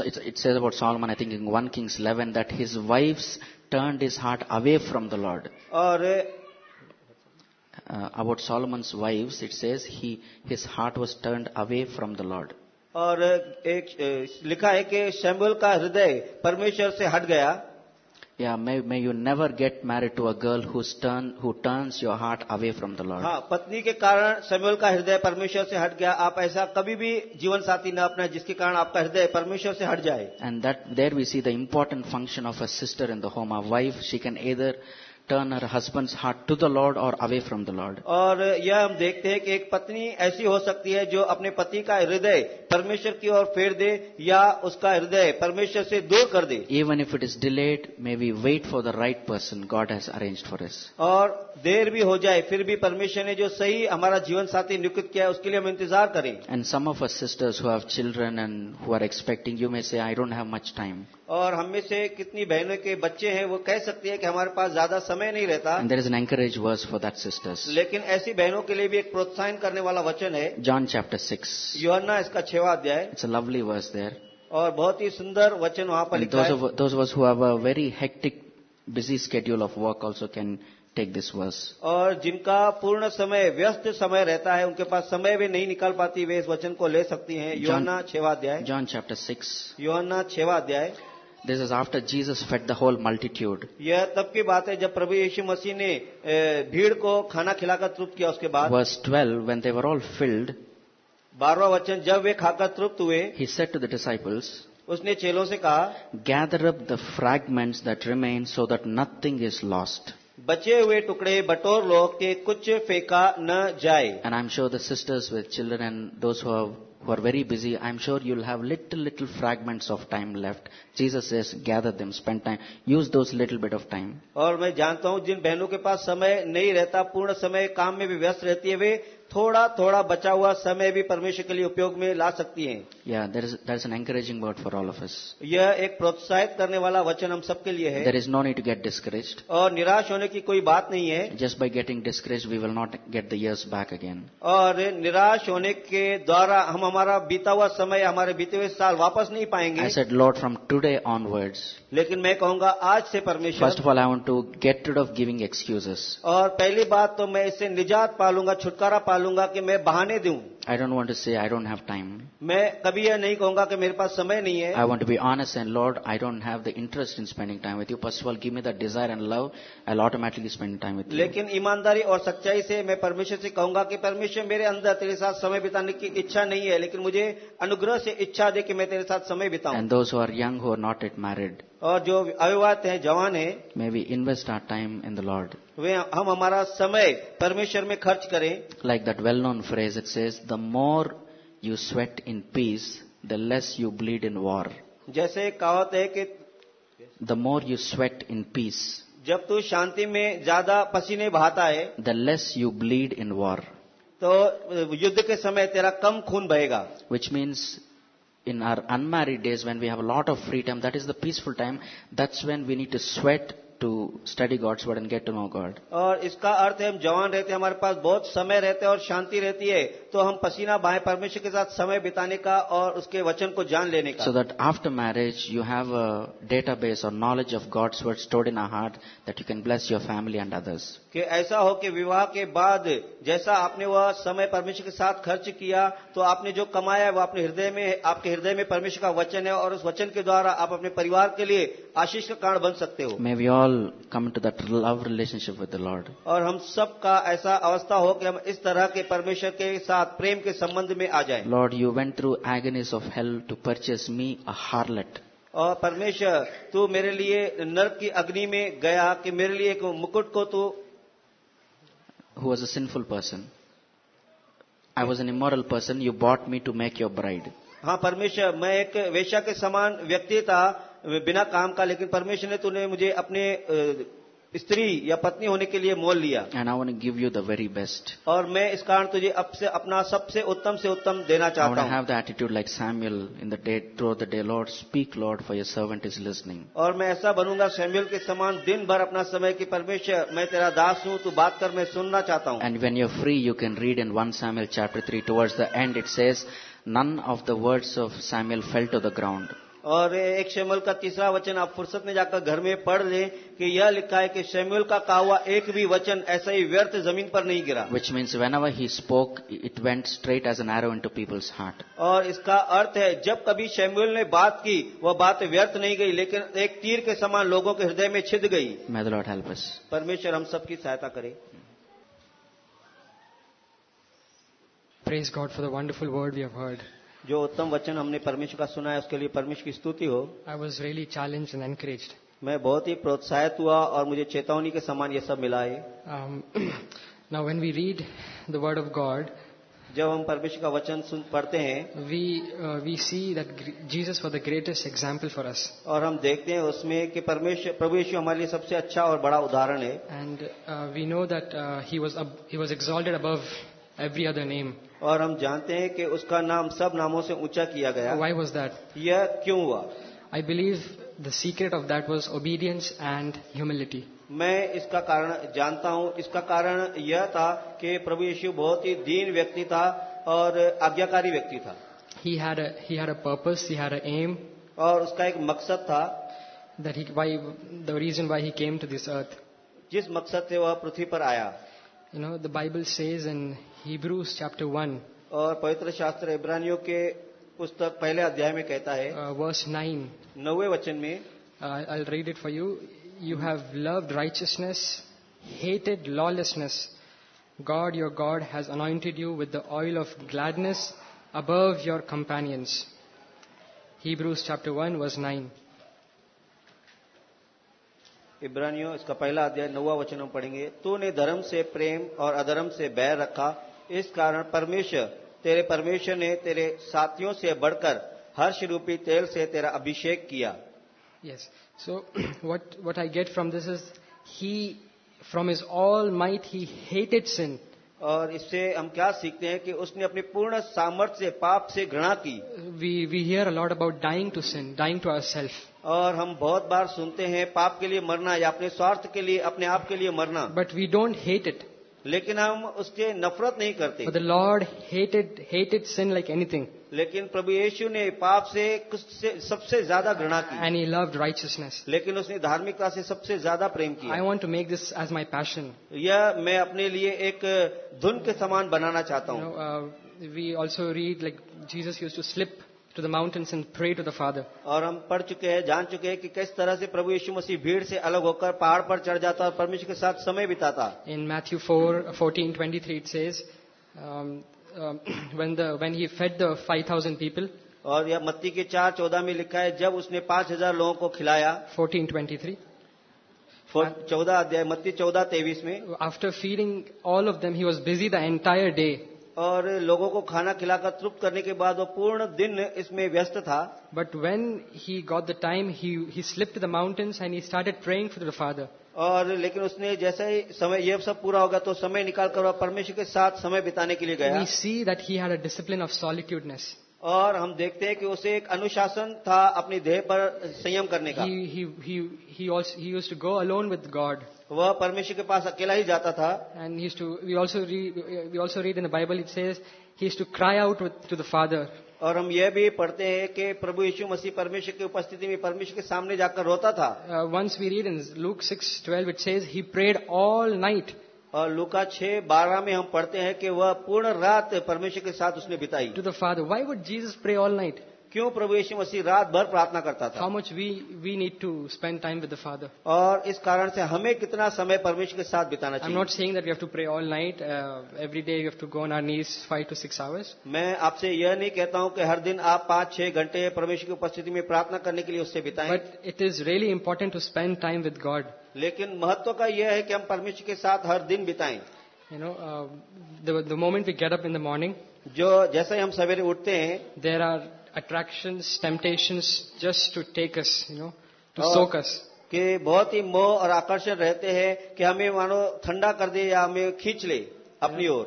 Speaker 1: It's about Solomon I think in one Kings eleven that his wives turn his heart away from the Lord
Speaker 2: और
Speaker 1: Uh, about Solomon's wives, it says he his heart was turned away from the Lord.
Speaker 2: और एक अ, लिखा है कि Samuel का हृदय परमेश्वर से हट गया
Speaker 1: Yeah, may, may you never get married to a girl who's turn, who turns your heart away from the Lord.
Speaker 2: हाँ पत्नी के कारण समुएल का हृदय परमेश्वर से हट गया आप ऐसा कभी भी जीवन साथी न अपना जिसके कारण आपका हृदय परमेश्वर से हट जाए
Speaker 1: And that there we see the important function of a sister in the home. A wife, she can either turn her husband's heart to the Lord or away from the Lord.
Speaker 2: और यह हम देखते हैं कि एक पत्नी ऐसी हो सकती है जो अपने पति का हृदय परमेश्वर की ओर फेर दे या उसका हृदय परमेश्वर से दूर कर दे
Speaker 1: Even if it is delayed, may we wait for the right person God has arranged for us.
Speaker 2: और देर भी हो जाए फिर भी परमेश्वर ने जो सही हमारा जीवन साथी नियुक्त किया है उसके लिए हम इंतज़ार करें
Speaker 1: And some of us sisters who have children and who are expecting, you may say, I don't have much time.
Speaker 2: और हम में से कितनी बहनों के बच्चे हैं वो कह सकती है कि हमारे पास ज़्यादा समय नहीं रहता
Speaker 1: there is an encourage verse for that sisters.
Speaker 2: लेकिन ऐसी बहनों के लिए भी एक प्रोत्साहन करने वाला वचन है
Speaker 1: जॉन चैप्टर सिक्स
Speaker 2: योहन्ना इसका छेवा अध्याय
Speaker 1: It's a lovely verse there.
Speaker 2: और बहुत ही सुंदर वचन वहाँ पर लिखा
Speaker 1: those
Speaker 2: है
Speaker 1: of, those of us who have a very hectic, busy schedule of work also can take this verse.
Speaker 2: और जिनका पूर्ण समय व्यस्त समय रहता है उनके पास समय भी नहीं निकाल पाती वे इस वचन को ले सकती हैं योहन्ना छेवा अध्याय
Speaker 1: John chapter 6.
Speaker 2: योहन्ना छेवा अध्याय
Speaker 1: This is after Jesus fed the whole multitude.
Speaker 2: यह तब की बात है जब प्रभु यीशु मसीह ने ए, भीड़ को खाना खिलाकर तृप्त किया उसके बाद
Speaker 1: Verse 12, when they were all filled,
Speaker 2: बारहवा वचन जब वे खाकर तृप्त हुए
Speaker 1: he said to the disciples,
Speaker 2: उसने चेलों से कहा
Speaker 1: Gather up the fragments that remain so that nothing is lost.
Speaker 2: बचे हुए टुकड़े बटोर लो कि कुछ फेंका न जाए
Speaker 1: And I'm sure the sisters with children and those who are, who are very busy, I'm sure you'll have little, little fragments of time left. Jesus says, gather them, spend time. Use those little bit of time.
Speaker 2: और मैं जानता हूं जिन बहनों के पास समय नहीं रहता पूर्ण समय काम में भी व्यस्त रहती है वे थोड़ा थोड़ा बचा हुआ समय भी परमेश्वर के लिए उपयोग में ला सकती है।
Speaker 1: या there is an encouraging word for all of us
Speaker 2: यह एक प्रोत्साहित करने वाला वचन हम सबके लिए है।
Speaker 1: There is not it to get discourage
Speaker 2: और निराश होने की कोई बात नहीं है।
Speaker 1: Just by getting discourage we will not get the years back again
Speaker 2: और निराश होने के द्वारा हम हमारा बीता हुआ समय हमारे बीते हुए साल वापस नहीं पाएँगे।
Speaker 1: I said Lord from today onwards
Speaker 2: लेकिन मैं कहूँगा आज से परमेश्वर first
Speaker 1: of all I want to get टूड of giving excuses
Speaker 2: और पहली बात तो मैं इससे निजात पालूँगा छुटकारा पा पालूँगा कि मैं बहाने दूँ।
Speaker 1: I don't want to say I don't have time.
Speaker 2: मैं कभी यह नहीं कहूंगा कि मेरे पास समय नहीं है
Speaker 1: I want to be honest and Lord, I don't have the interest in spending time with you. First of all, give me the desire and love. I'll automatically spend time with you.
Speaker 2: लेकिन ईमानदारी और सच्चाई से मैं परमेश्वर से कहूंगा कि परमेश्वर मेरे अंदर तेरे साथ समय बिताने की इच्छा नहीं है लेकिन मुझे अनुग्रह से इच्छा दे कि मैं तेरे साथ समय बिताऊं
Speaker 1: And those who are young, who are not yet married,
Speaker 2: और जो अविवाहित हैं जवान हैं
Speaker 1: may we invest our time in the Lord.
Speaker 2: वे हम हमारा समय परमेश्वर में खर्च करें
Speaker 1: Like that well-known phrase, it says, the more you sweat in peace, the less you bleed in war.
Speaker 2: जैसे कहावत है कि
Speaker 1: The more you sweat in peace,
Speaker 2: जब तू शांति में ज्यादा पसीने बहाता है
Speaker 1: the less you bleed in war.
Speaker 2: तो युद्ध के समय तेरा कम खून बहेगा
Speaker 1: Which means in our unmarried days when we have a lot of free time, that is the peaceful time, that's when we need to sweat to study God's word and get to know God.
Speaker 2: और इसका अर्थ है हम जवान रहते हैं हमारे पास बहुत समय रहते हैं और शांति रहती है तो हम पसीना बहाए परमेश्वर के साथ समय बिताने का और उसके वचन को जान लेने का
Speaker 1: So that after marriage, you have a database or knowledge of God's word stored in our heart that you can bless your family and others.
Speaker 2: कि ऐसा हो कि विवाह के बाद जैसा आपने वह समय परमेश्वर के साथ खर्च किया तो आपने जो कमाया है वो अपने हृदय में आपके हृदय में परमेश्वर का वचन है और उस वचन के द्वारा आप अपने परिवार के लिए आशीष का कारण बन सकते हो
Speaker 1: May we all come into that love relationship with the Lord.
Speaker 2: और हम सब का ऐसा अवस्था हो कि हम इस तरह के परमेश्वर के साथ प्रेम के संबंध में आ जाएँ
Speaker 1: Lord, you went through agonies of hell to purchase me, a harlot.
Speaker 2: और परमेश्वर तू मेरे लिए नरक की अग्नि में गया कि मेरे लिए एक मुकुट को तू
Speaker 1: who was a sinful person. I was an immoral person. You bought me to make your bride.
Speaker 2: हाँ परमेश्वर मैं एक वेश्या के समान व्यक्ति था बिना काम का लेकिन परमेश्वर ने तूने मुझे अपने स्त्री या पत्नी होने के लिए मोल लिया।
Speaker 1: And I want give you the very best
Speaker 2: और मैं इस कारण तुझे अब से अपना सबसे उत्तम से उत्तम देना चाहता हूँ।
Speaker 1: Lord speak Lord for your servant is listening
Speaker 2: और मैं ऐसा बनूँगा सैम्यूल के समान दिन भर अपना समय की परमेश्वर मैं तेरा दास हूँ तू बात कर मैं सुनना चाहता हूँ।
Speaker 1: And when you're free you can read in one Samuel chapter three towards the end it says none of the words of Samuel fell to the ground
Speaker 2: और एक शैमुएल का तीसरा वचन आप फुर्सत में जाकर घर में पढ़ लें कि यह लिखा है कि शैमुएल का कहा हुआ एक भी वचन ऐसा ही व्यर्थ ज़मीन पर नहीं गिरा।
Speaker 1: Which means whenever he spoke, it went straight as an into people's heart
Speaker 2: और इसका अर्थ है जब कभी शैमुएल ने बात की वह बात व्यर्थ नहीं गई लेकिन एक तीर के समान लोगों के हृदय में छिद गई।
Speaker 1: Lord help
Speaker 2: परमेश्वर हम सबकी सहायता करे।
Speaker 3: Praise God for the wonderful word we have heard.
Speaker 2: जो उत्तम वचन हमने परमेश्वर का सुना है उसके लिए परमेश्वर की स्तुति हो।
Speaker 3: I was really challenge and encourage
Speaker 2: मैं बहुत ही प्रोत्साहित हुआ और मुझे चेतावनी के समान ये सब मिला है।
Speaker 3: Now when we read the word of God
Speaker 2: जब हम परमेश्वर का वचन सुन पढ़ते हैं
Speaker 3: we we see that Jesus for the greatest example for us
Speaker 2: और हम देखते हैं उसमें कि परमेश्वर प्रभु यीशु हमारे लिए सबसे अच्छा और बड़ा उदाहरण है।
Speaker 3: And we know that he was he above every other name
Speaker 2: और हम जानते हैं कि उसका नाम सब नामों से ऊँचा किया गया।
Speaker 3: वाई वॉज़ दैट
Speaker 2: यह क्यों हुआ?
Speaker 3: I believe the secret of that was obedience and humility
Speaker 2: मैं इसका कारण जानता हूँ। इसका कारण यह था कि प्रभु यशु बहुत ही दीन व्यक्ति था और आज्ञाकारी व्यक्ति था।
Speaker 3: He had a purpose he had a aim
Speaker 2: और उसका एक मकसद था।
Speaker 3: That he the reason why he came to this earth
Speaker 2: जिस मकसद से वह पृथ्वी पर आया।
Speaker 3: You know, the Bible says in Hebrews chapter 1,
Speaker 2: और पवित्र शास्त्र इब्रानियों के पुस्तक पहले अध्याय में कहता है
Speaker 3: uh, verse 9.
Speaker 2: नौवे वचन में
Speaker 3: Uh, I'll read it for you. You have loved righteousness, hated lawlessness. God, your God, has anointed you with the oil of gladness above your companions. Hebrews chapter 1, verse 9.
Speaker 2: इब्रानियों इसका पहला अध्याय नौवा वचन हम पढ़ेंगे तूने धर्म से प्रेम और अधर्म से बैर रखा इस कारण परमेश्वर तेरे परमेश्वर ने तेरे साथियों से बढ़कर हर्ष रूपी तेल से तेरा अभिषेक किया
Speaker 3: Yes. So, what, what I get from this is, he, from his all might, he hated sin.
Speaker 2: और इससे हम क्या सीखते हैं कि उसने अपनी पूर्ण सामर्थ्य से पाप से घृणा की
Speaker 3: we we hear a about dying to to dying to to ourselves.
Speaker 2: और हम बहुत बार सुनते हैं पाप के लिए मरना या अपने स्वार्थ के लिए अपने आप के लिए मरना।
Speaker 3: But we don't hate it
Speaker 2: लेकिन हम उसके नफरत नहीं करते।
Speaker 3: The lord hated hated sin like anything
Speaker 2: लेकिन प्रभु यीशु ने पाप से कुछ से सबसे ज़्यादा घृणा की।
Speaker 3: एंड ही लव राइचियसनेस
Speaker 2: लेकिन उसने धार्मिकता से सबसे ज़्यादा प्रेम किया।
Speaker 3: I want to make this as my passion
Speaker 2: यह मैं अपने लिए एक धुन के समान बनाना चाहता हूँ।
Speaker 3: We also read like Jesus used to slip to the mountains and pray to the Father.
Speaker 2: और हम पढ़ चुके हैं जान चुके हैं कि किस तरह से प्रभु यीशु मसीह भीड़ से अलग होकर पहाड़ पर चढ़ जाता और परमेश्वर के साथ समय बिताता
Speaker 3: In Matthew 4, 14, 23 it says, um, um, when, the, when he fed the 5,000 people,
Speaker 2: और यह मत्ती के चार चौदह में लिखा है जब उसने पाँच हज़ार लोगों को खिलाया
Speaker 3: 14, 23,
Speaker 2: चौदह अध्याय मत्ती चौदह तेईस में
Speaker 3: after feeding all of them, he was busy the entire day.
Speaker 2: और लोगों को खाना खिलाकर तृप्त करने के बाद वो पूर्ण दिन इसमें व्यस्त था।
Speaker 3: But when he got the time he slipped the mountains and he started praying for the father
Speaker 2: और लेकिन उसने जैसे ही समय ये सब पूरा होगा तो समय निकालकर वह परमेश्वर के साथ समय बिताने के लिए गया।
Speaker 3: See that he had a discipline of solitudeness
Speaker 2: और हम देखते हैं कि उसे एक अनुशासन था अपनी देह पर संयम करने का।
Speaker 3: He used to go alone with God
Speaker 2: वह परमेश्वर के पास अकेला ही जाता था।
Speaker 3: And we also read in Bible it says he to cry out with to the father
Speaker 2: और हम यह भी पढ़ते हैं कि प्रभु यीशु मसीह परमेश्वर की उपस्थिति में परमेश्वर के सामने जाकर रोता था।
Speaker 3: Once we read in Luke six twelve it says he prayed all night
Speaker 2: और लुका छह बारह में हम पढ़ते हैं कि वह पूर्ण रात परमेश्वर के साथ उसने बिताई
Speaker 3: to the father why would Jesus pray all night?
Speaker 2: क्यों प्रभु यीशु मसीह रात भर प्रार्थना करता था?
Speaker 3: How much we we need to spend time with the father
Speaker 2: और इस कारण से हमें कितना समय परमेश्वर के साथ बिताना चाहिए।
Speaker 3: Not saying that we have to pray all night every day you have to go on our knees five to six hours
Speaker 2: मैं आपसे यह नहीं कहता हूँ कि हर दिन आप पाँच छह घंटे परमेश्वर की उपस्थिति में प्रार्थना करने के लिए उससे बिताएँ।
Speaker 3: But it is really important to spend time with God
Speaker 2: लेकिन महत्व का यह है कि हम परमेश्वर के साथ हर दिन बिताएँ।
Speaker 3: You know the moment we get up in the morning
Speaker 2: जो जैसे ही हम सवेरे उठते हैं
Speaker 3: there are attractions, temptations just to take us, you know, to
Speaker 2: और,
Speaker 3: soak us.
Speaker 2: कि बहुत ही मोह और आकर्षण रहते हैं कि हमें मानो ठंडा कर दे या हमें खींच ले अपनी ओर।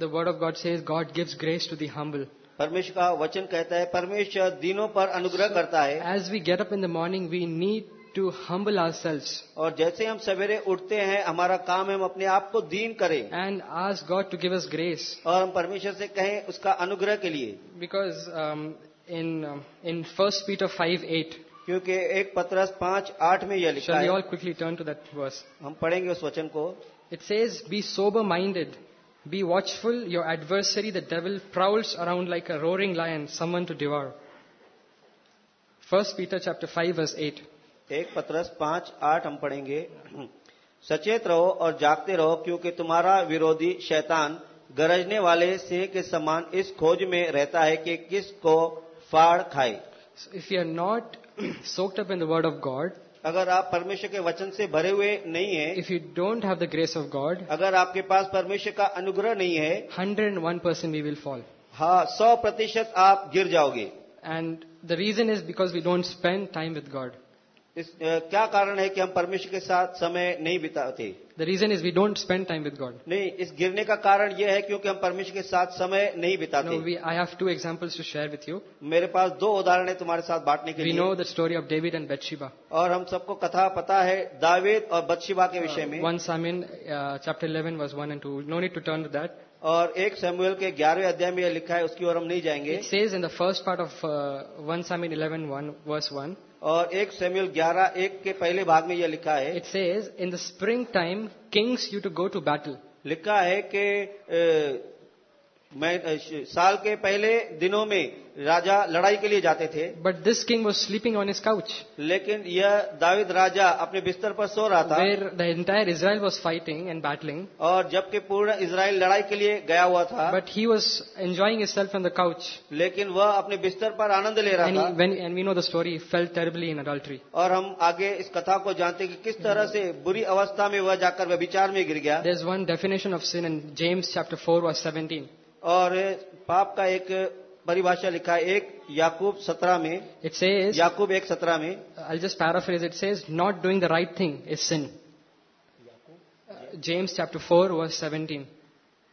Speaker 3: The word of God says God gives grace to the humble
Speaker 2: परमेश्वर का वचन कहता है परमेश्वर दिनों पर अनुग्रह so, करता है।
Speaker 3: As we get up in the morning we need to humble ourselves
Speaker 2: और जैसे हम सवेरे उठते हैं हमारा काम है हम अपने आप को दीन करें
Speaker 3: and ask God to give us grace.
Speaker 2: और हम परमेश्वर से कहें उसका अनुग्रह के लिए
Speaker 3: Because um, In, um, in 1 Peter 5 8,
Speaker 2: क्योंकि एक पत्रस पांच आठ में यह लिखा
Speaker 3: shall we
Speaker 2: है
Speaker 3: all quickly turn to that verse?
Speaker 2: हम पढ़ेंगे उस वचन को
Speaker 3: It says, Be sober minded, be watchful, your adversary, the devil, prowls around like a roaring lion, someone to devour. 1 Peter chapter 5 verse 8.
Speaker 2: एक पत्रस पाँच आठ हम पढ़ेंगे। सचेत रहो और जागते रहो क्योंकि तुम्हारा विरोधी शैतान गरजने वाले सिंह के समान इस खोज में रहता है कि किस को फाड़ खाए।
Speaker 3: If you are not soaked up in the word of God,
Speaker 2: अगर आप परमेश्वर के वचन से भरे हुए नहीं है
Speaker 3: if you don't have the grace of God
Speaker 2: अगर आपके पास परमेश्वर का अनुग्रह नहीं है
Speaker 3: 101% we विल फॉल
Speaker 2: हाँ सौ प्रतिशत आप गिर जाओगे।
Speaker 3: And the reason is because we don't spend time with God.
Speaker 2: इस, क्या कारण है कि हम परमेश्वर के साथ समय नहीं बिताते?
Speaker 3: The reason is we don't spend time with God
Speaker 2: नहीं इस गिरने का कारण यह है क्योंकि हम परमेश्वर के साथ समय नहीं बिताते।
Speaker 3: I have two examples to share with you
Speaker 2: मेरे पास दो उदाहरण है तुम्हारे साथ बांटने के
Speaker 3: we know the story of David and Bathsheba
Speaker 2: और हम सबको कथा पता है दावेद और बदशिबा के विषय में।
Speaker 3: One Samuel chapter eleven verse one and two no need to turn that
Speaker 2: और एक सैमुअल के ग्यारहवें अध्याय में यह लिखा है उसकी ओर हम नहीं जाएँगे।
Speaker 3: Says in the first part of one Samuel eleven one verse one
Speaker 2: और एक सेम्यूल ग्यारह एक के पहले भाग में यह लिखा है।
Speaker 3: It says in the spring time kings use to go to battle
Speaker 2: लिखा है कि मैं साल के पहले दिनों में राजा लड़ाई के लिए जाते थे।
Speaker 3: But this king was sleeping on his couch
Speaker 2: लेकिन यह दाविद राजा अपने बिस्तर पर सो रहा था।
Speaker 3: The entire Israel was fighting and battling
Speaker 2: और जबकि पूर्ण इसराइल लड़ाई के लिए गया हुआ था।
Speaker 3: But he was enjoying his self on the couch
Speaker 2: लेकिन वह अपने बिस्तर पर आनंद ले रहा था।
Speaker 3: And we know the story fell terribly in adultery
Speaker 2: और हम आगे इस कथा को जानते कि किस तरह से बुरी अवस्था में वह जाकर वह विचार में गिर गया।
Speaker 3: There is one definition of sin in James chapter four verse seventeen
Speaker 2: और पाप का एक परिभाषा लिखा एक याकूब सत्रह में।
Speaker 3: इट से
Speaker 2: याकूब एक सत्रह में।
Speaker 3: I just paraphrase it say not doing the right thing is sin James chapter four verse seventeen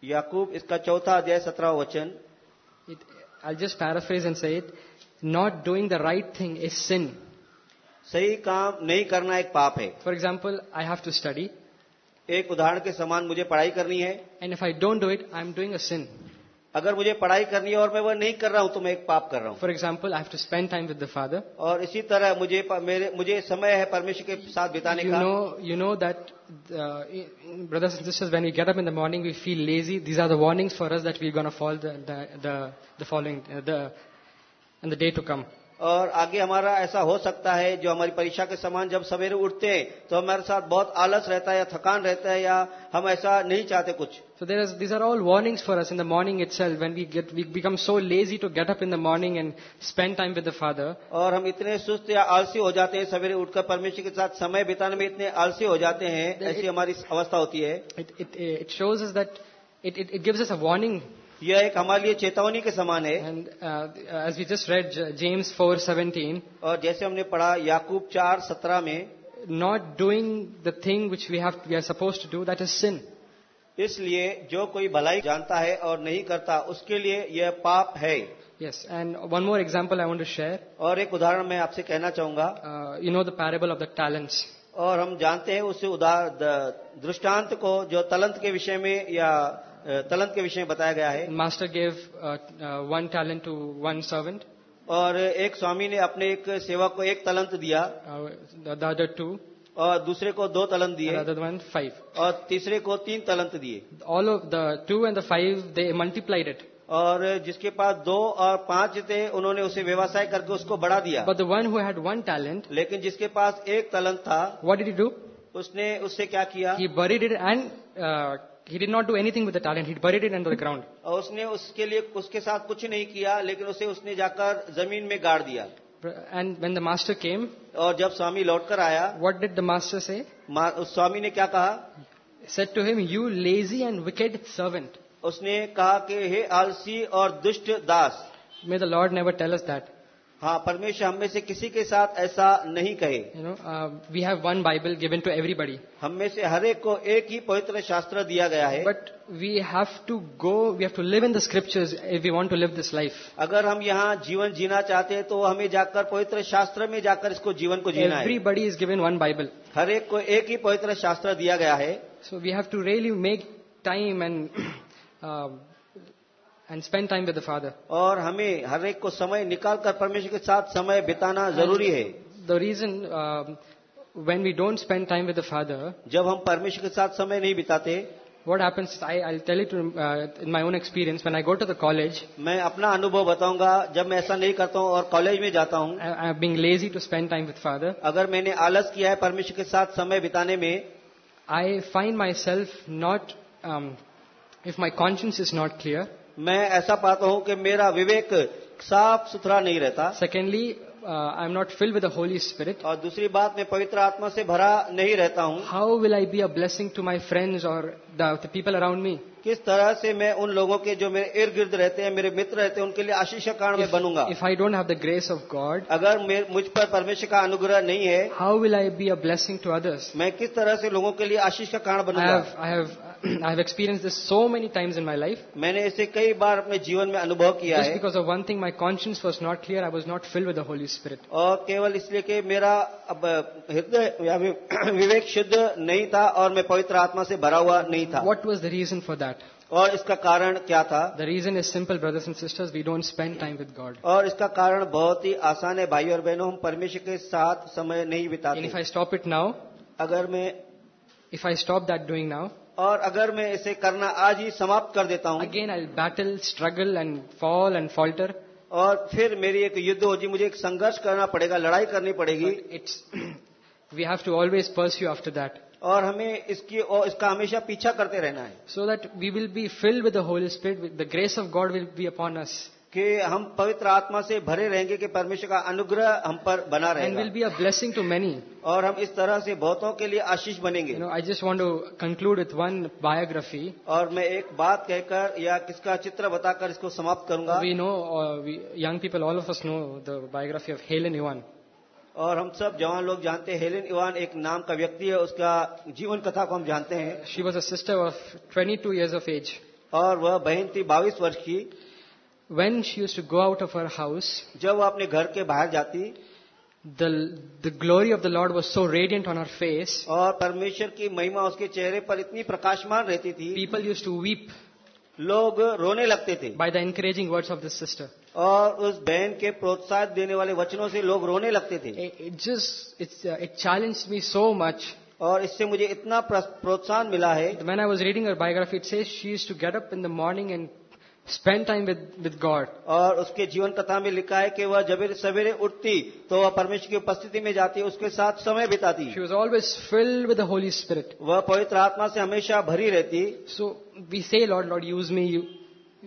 Speaker 2: Yakub इसका चौथा अध्याय सत्रह वचन।
Speaker 3: आई just paraphrase in say it not doing the right thing is sin
Speaker 2: सही काम नहीं करना एक पाप है।
Speaker 3: For example I have to study
Speaker 2: एक उदाहरण के समान मुझे पढ़ाई करनी है।
Speaker 3: And if I don't do it I am doing a sin
Speaker 2: अगर मुझे पढ़ाई करनी है और मैं वो नहीं कर रहा हूँ तो मैं एक पाप कर रहा हूँ।
Speaker 3: For example I to spend time with the father
Speaker 2: और इसी तरह मुझे मेरे, मुझे समय है परमेश्वर के साथ बिताने का।
Speaker 3: You know you know that brothers and sisters when you get up in the morning we feel lazy these are the warnings for us that we gonna fall the following day to come
Speaker 2: और आगे हमारा ऐसा हो सकता है जो हमारी परीक्षा के समान जब सवेरे उठते हैं तो हमारे साथ बहुत आलस रहता है या थकान रहता है या हम ऐसा नहीं चाहते कुछ।
Speaker 3: So there is these are all warning for us in the morning itself when we get we become so lazy to get up in the morning and spend time with the father
Speaker 2: और हम इतने सुस्त या आलसी हो जाते हैं सवेरे उठकर परमेश्वर के साथ समय बिताने में इतने आलसी हो जाते हैं ऐसी हमारी अवस्था होती है।
Speaker 3: It shows is that it it gives us a warning
Speaker 2: यह एक हमारे लिए चेतावनी के समान है।
Speaker 3: And as we just read James four seventeen
Speaker 2: और जैसे हमने पढ़ा याकूब चार सत्रह में
Speaker 3: not doing the thing which we have we are suppose to do that is sin
Speaker 2: इसलिए जो कोई भलाई जानता है और नहीं करता उसके लिए यह पाप है।
Speaker 3: Yes and one more example I want to share
Speaker 2: और एक उदाहरण मैं आपसे कहना चाहूँगा।
Speaker 3: You know the parable of the talents
Speaker 2: और हम जानते हैं उस उदाहरण दृष्टांत को जो तलंत के विषय में या तलंत के विषय में बताया गया है।
Speaker 3: Master gave one talent to one servant
Speaker 2: और एक स्वामी ने अपने एक सेवक को एक तलंत दिया।
Speaker 3: दादर टू
Speaker 2: और दूसरे को दो तलंत दिए।
Speaker 3: फाइव
Speaker 2: और तीसरे को तीन तलंत दिए।
Speaker 3: All of the two and the five they multiplied it
Speaker 2: और जिसके पास दो और पाँच थे उन्होंने उसे व्यवसाय करके उसको बढ़ा दिया।
Speaker 3: But the one who had one talent
Speaker 2: लेकिन जिसके पास एक तलंत था
Speaker 3: वट डिड यू डू
Speaker 2: उसने उससे क्या किया?
Speaker 3: Buried and he did not do anything with the talent. He buried it under the ground.
Speaker 2: और उसने उसके लिए उसके साथ कुछ नहीं किया लेकिन उसे उसने जाकर ज़मीन में गाड़ दिया
Speaker 3: And when the master came,
Speaker 2: और जब स्वामी लौटकर आया
Speaker 3: what did the master say?
Speaker 2: उस स्वामी ने क्या कहा
Speaker 3: Said to him, You lazy and wicked servant.
Speaker 2: उसने कहा कि हे आलसी और दुष्ट दास
Speaker 3: May the Lord never tell us that.
Speaker 2: हाँ परमेश्वर हमें से किसी के साथ ऐसा नहीं कहे।
Speaker 3: We have one Bible given to everybody
Speaker 2: हम में से हर एक को एक ही पवित्र शास्त्र दिया गया है।
Speaker 3: But we have to go we have to live in the scriptures if we want to live this life
Speaker 2: अगर हम यहाँ जीवन जीना चाहते हैं तो हमें जाकर पवित्र शास्त्र में जाकर इसको जीवन को जीना
Speaker 3: everybody is given one Bible
Speaker 2: हर एक को एक ही पवित्र शास्त्र दिया गया है।
Speaker 3: So we have to really make time and and spend time with the Father.
Speaker 2: और हमें हर एक को समय निकाल कर परमेश्वर के साथ समय बिताना ज़रूरी है
Speaker 3: The reason um, when we don't spend time with the Father,
Speaker 2: जब हम परमेश्वर के साथ समय नहीं बिताते
Speaker 3: what happens? I, I'll tell it to, uh, in my own experience. When I go to the college,
Speaker 2: मैं अपना अनुभव बताऊँगा जब मैं ऐसा नहीं करता हूँ और कॉलेज में जाता हूँ
Speaker 3: I, I'm being lazy to spend time with Father.
Speaker 2: अगर मैंने आलस किया है परमेश्वर के साथ समय बिताने में
Speaker 3: I find myself not, um, if my conscience is not clear.
Speaker 2: मैं ऐसा पाता हूँ कि मेरा विवेक साफ़ सुथरा नहीं रहता।
Speaker 3: Secondly I am not fill with Holy Spirit
Speaker 2: और दूसरी बात मैं पवित्र आत्मा से भरा नहीं रहता हूँ।
Speaker 3: How will I be a blessing to my friends और दीपल अराउंड मी
Speaker 2: किस तरह से मैं उन लोगों के जो मेरे इर्द गिर्द रहते हैं मेरे मित्र रहते हैं उनके लिए आशीष का कारण बनूँगा
Speaker 3: if I don't have the grace of God
Speaker 2: अगर मुझ पर परमेश्वर का अनुग्रह नहीं है
Speaker 3: how will I be a blessing to others
Speaker 2: मैं किस तरह से लोगों के लिए आशीष का कारण बनूँगा
Speaker 3: I have experienced this so many times in my life.
Speaker 2: मैंने इसे कई बार अपने जीवन में अनुभव किया है.
Speaker 3: Because of one thing my my was not clear I was not not with holy the
Speaker 2: और केवल इसलिए कि मेरा हृदय विवेक शुद्ध नहीं था और मैं पवित्र आत्मा से भरा हुआ नहीं था.
Speaker 3: What was the reason for that
Speaker 2: और इसका कारण क्या था?
Speaker 3: The reason is simple brothers and sisters we don't spend time with God
Speaker 2: और इसका कारण बहुत ही आसान है भाई और बहनों हम परमेश्वर के साथ समय नहीं
Speaker 3: बिताते। If I stop it now
Speaker 2: अगर मैं
Speaker 3: if I stop that doing now
Speaker 2: और अगर मैं इसे करना आज ही समाप्त कर देता हूँ।
Speaker 3: Again I battle struggle and fall and falter
Speaker 2: और फिर मेरी एक युद्ध हो जी मुझे एक संघर्ष करना पड़ेगा लड़ाई करनी पड़ेगी।
Speaker 3: It's we have to always pursue after that
Speaker 2: और हमें इसकी और इसका हमेशा पीछा करते रहना है।
Speaker 3: So that we will be filled with whole Holy Spirit with the grace of God will be upon us
Speaker 2: कि हम पवित्र आत्मा से भरे रहेंगे कि परमेश्वर का अनुग्रह हम पर बना रहे
Speaker 3: will be a blessing to many
Speaker 2: और हम इस तरह से बहुतों के लिए आशीष बनेंगे।
Speaker 3: I just want to conclude with one biography
Speaker 2: और मैं एक बात कहकर या किसका चित्र बताकर इसको समाप्त करूँगा।
Speaker 3: We know young people all of us know the biography of Hel Helen Yun
Speaker 2: और हम सब जवान लोग जानते हैं हेलेन इवान एक नाम का व्यक्ति है उसका जीवन कथा को हम जानते हैं
Speaker 3: She was a sister of 22 years of age.
Speaker 2: और वह बहन थी बाईस वर्ष की
Speaker 3: When she used to go out of her house,
Speaker 2: जब वह अपने घर के बाहर जाती
Speaker 3: the, the glory of the Lord was so radiant on her face,
Speaker 2: और परमेश्वर की महिमा उसके चेहरे पर इतनी प्रकाशमान रहती थी
Speaker 3: people used to weep
Speaker 2: लोग रोने लगते थे
Speaker 3: by the encouraging words of this sister.
Speaker 2: और उस बहन के प्रोत्साहित देने वाले वचनों से लोग रोने लगते थे।
Speaker 3: चैलेंज मी सो मच
Speaker 2: और इससे मुझे इतना प्रोत्साहन मिला है।
Speaker 3: Man I was reading her biography it says she is to get up in the morning and spend time with with God
Speaker 2: और उसके जीवन कथा में लिखा है कि वह जब सवेरे उठती तो वह परमेश्वर की उपस्थिति में जाती उसके साथ समय बिताती।
Speaker 3: She was always filled with holy spirit
Speaker 2: वह पवित्र आत्मा से हमेशा भरी रहती।
Speaker 3: So we say Lord Lord use me you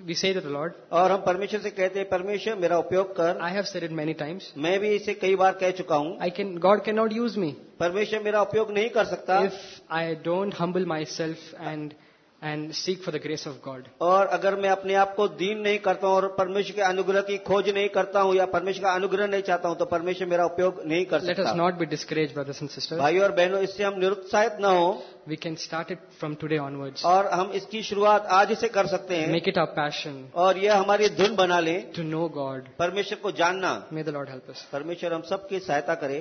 Speaker 3: we say to the Lord,
Speaker 2: और हम परमेश्वर से कहते हैं परमेश्वर मेरा उपयोग कर
Speaker 3: I have said it many times.
Speaker 2: मैं भी इसे कई बार कह चुका हूँ
Speaker 3: I can, God cannot use me
Speaker 2: परमेश्वर मेरा उपयोग नहीं कर सकता
Speaker 3: if I don't humble myself and and seek for the grace of God.
Speaker 2: और अगर मैं अपने आप को दीन नहीं करता हूँ और परमेश्वर के अनुग्रह की खोज नहीं करता हूँ या परमेश्वर का अनुग्रह नहीं चाहता हूँ तो परमेश्वर मेरा उपयोग नहीं कर
Speaker 3: Let us
Speaker 2: सकता
Speaker 3: not be discouraged, brothers and sisters.
Speaker 2: भाई और बहनों इससे हम निरुत्साहित न हो
Speaker 3: We can start it from today onwards.
Speaker 2: और हम इसकी शुरुआत आज ही से कर सकते हैं
Speaker 3: Make it our passion
Speaker 2: और यह हमारी धुन बना लें
Speaker 3: to know God.
Speaker 2: परमेश्वर को जानना
Speaker 3: May the Lord help us.
Speaker 2: परमेश्वर हम सबकी सहायता करे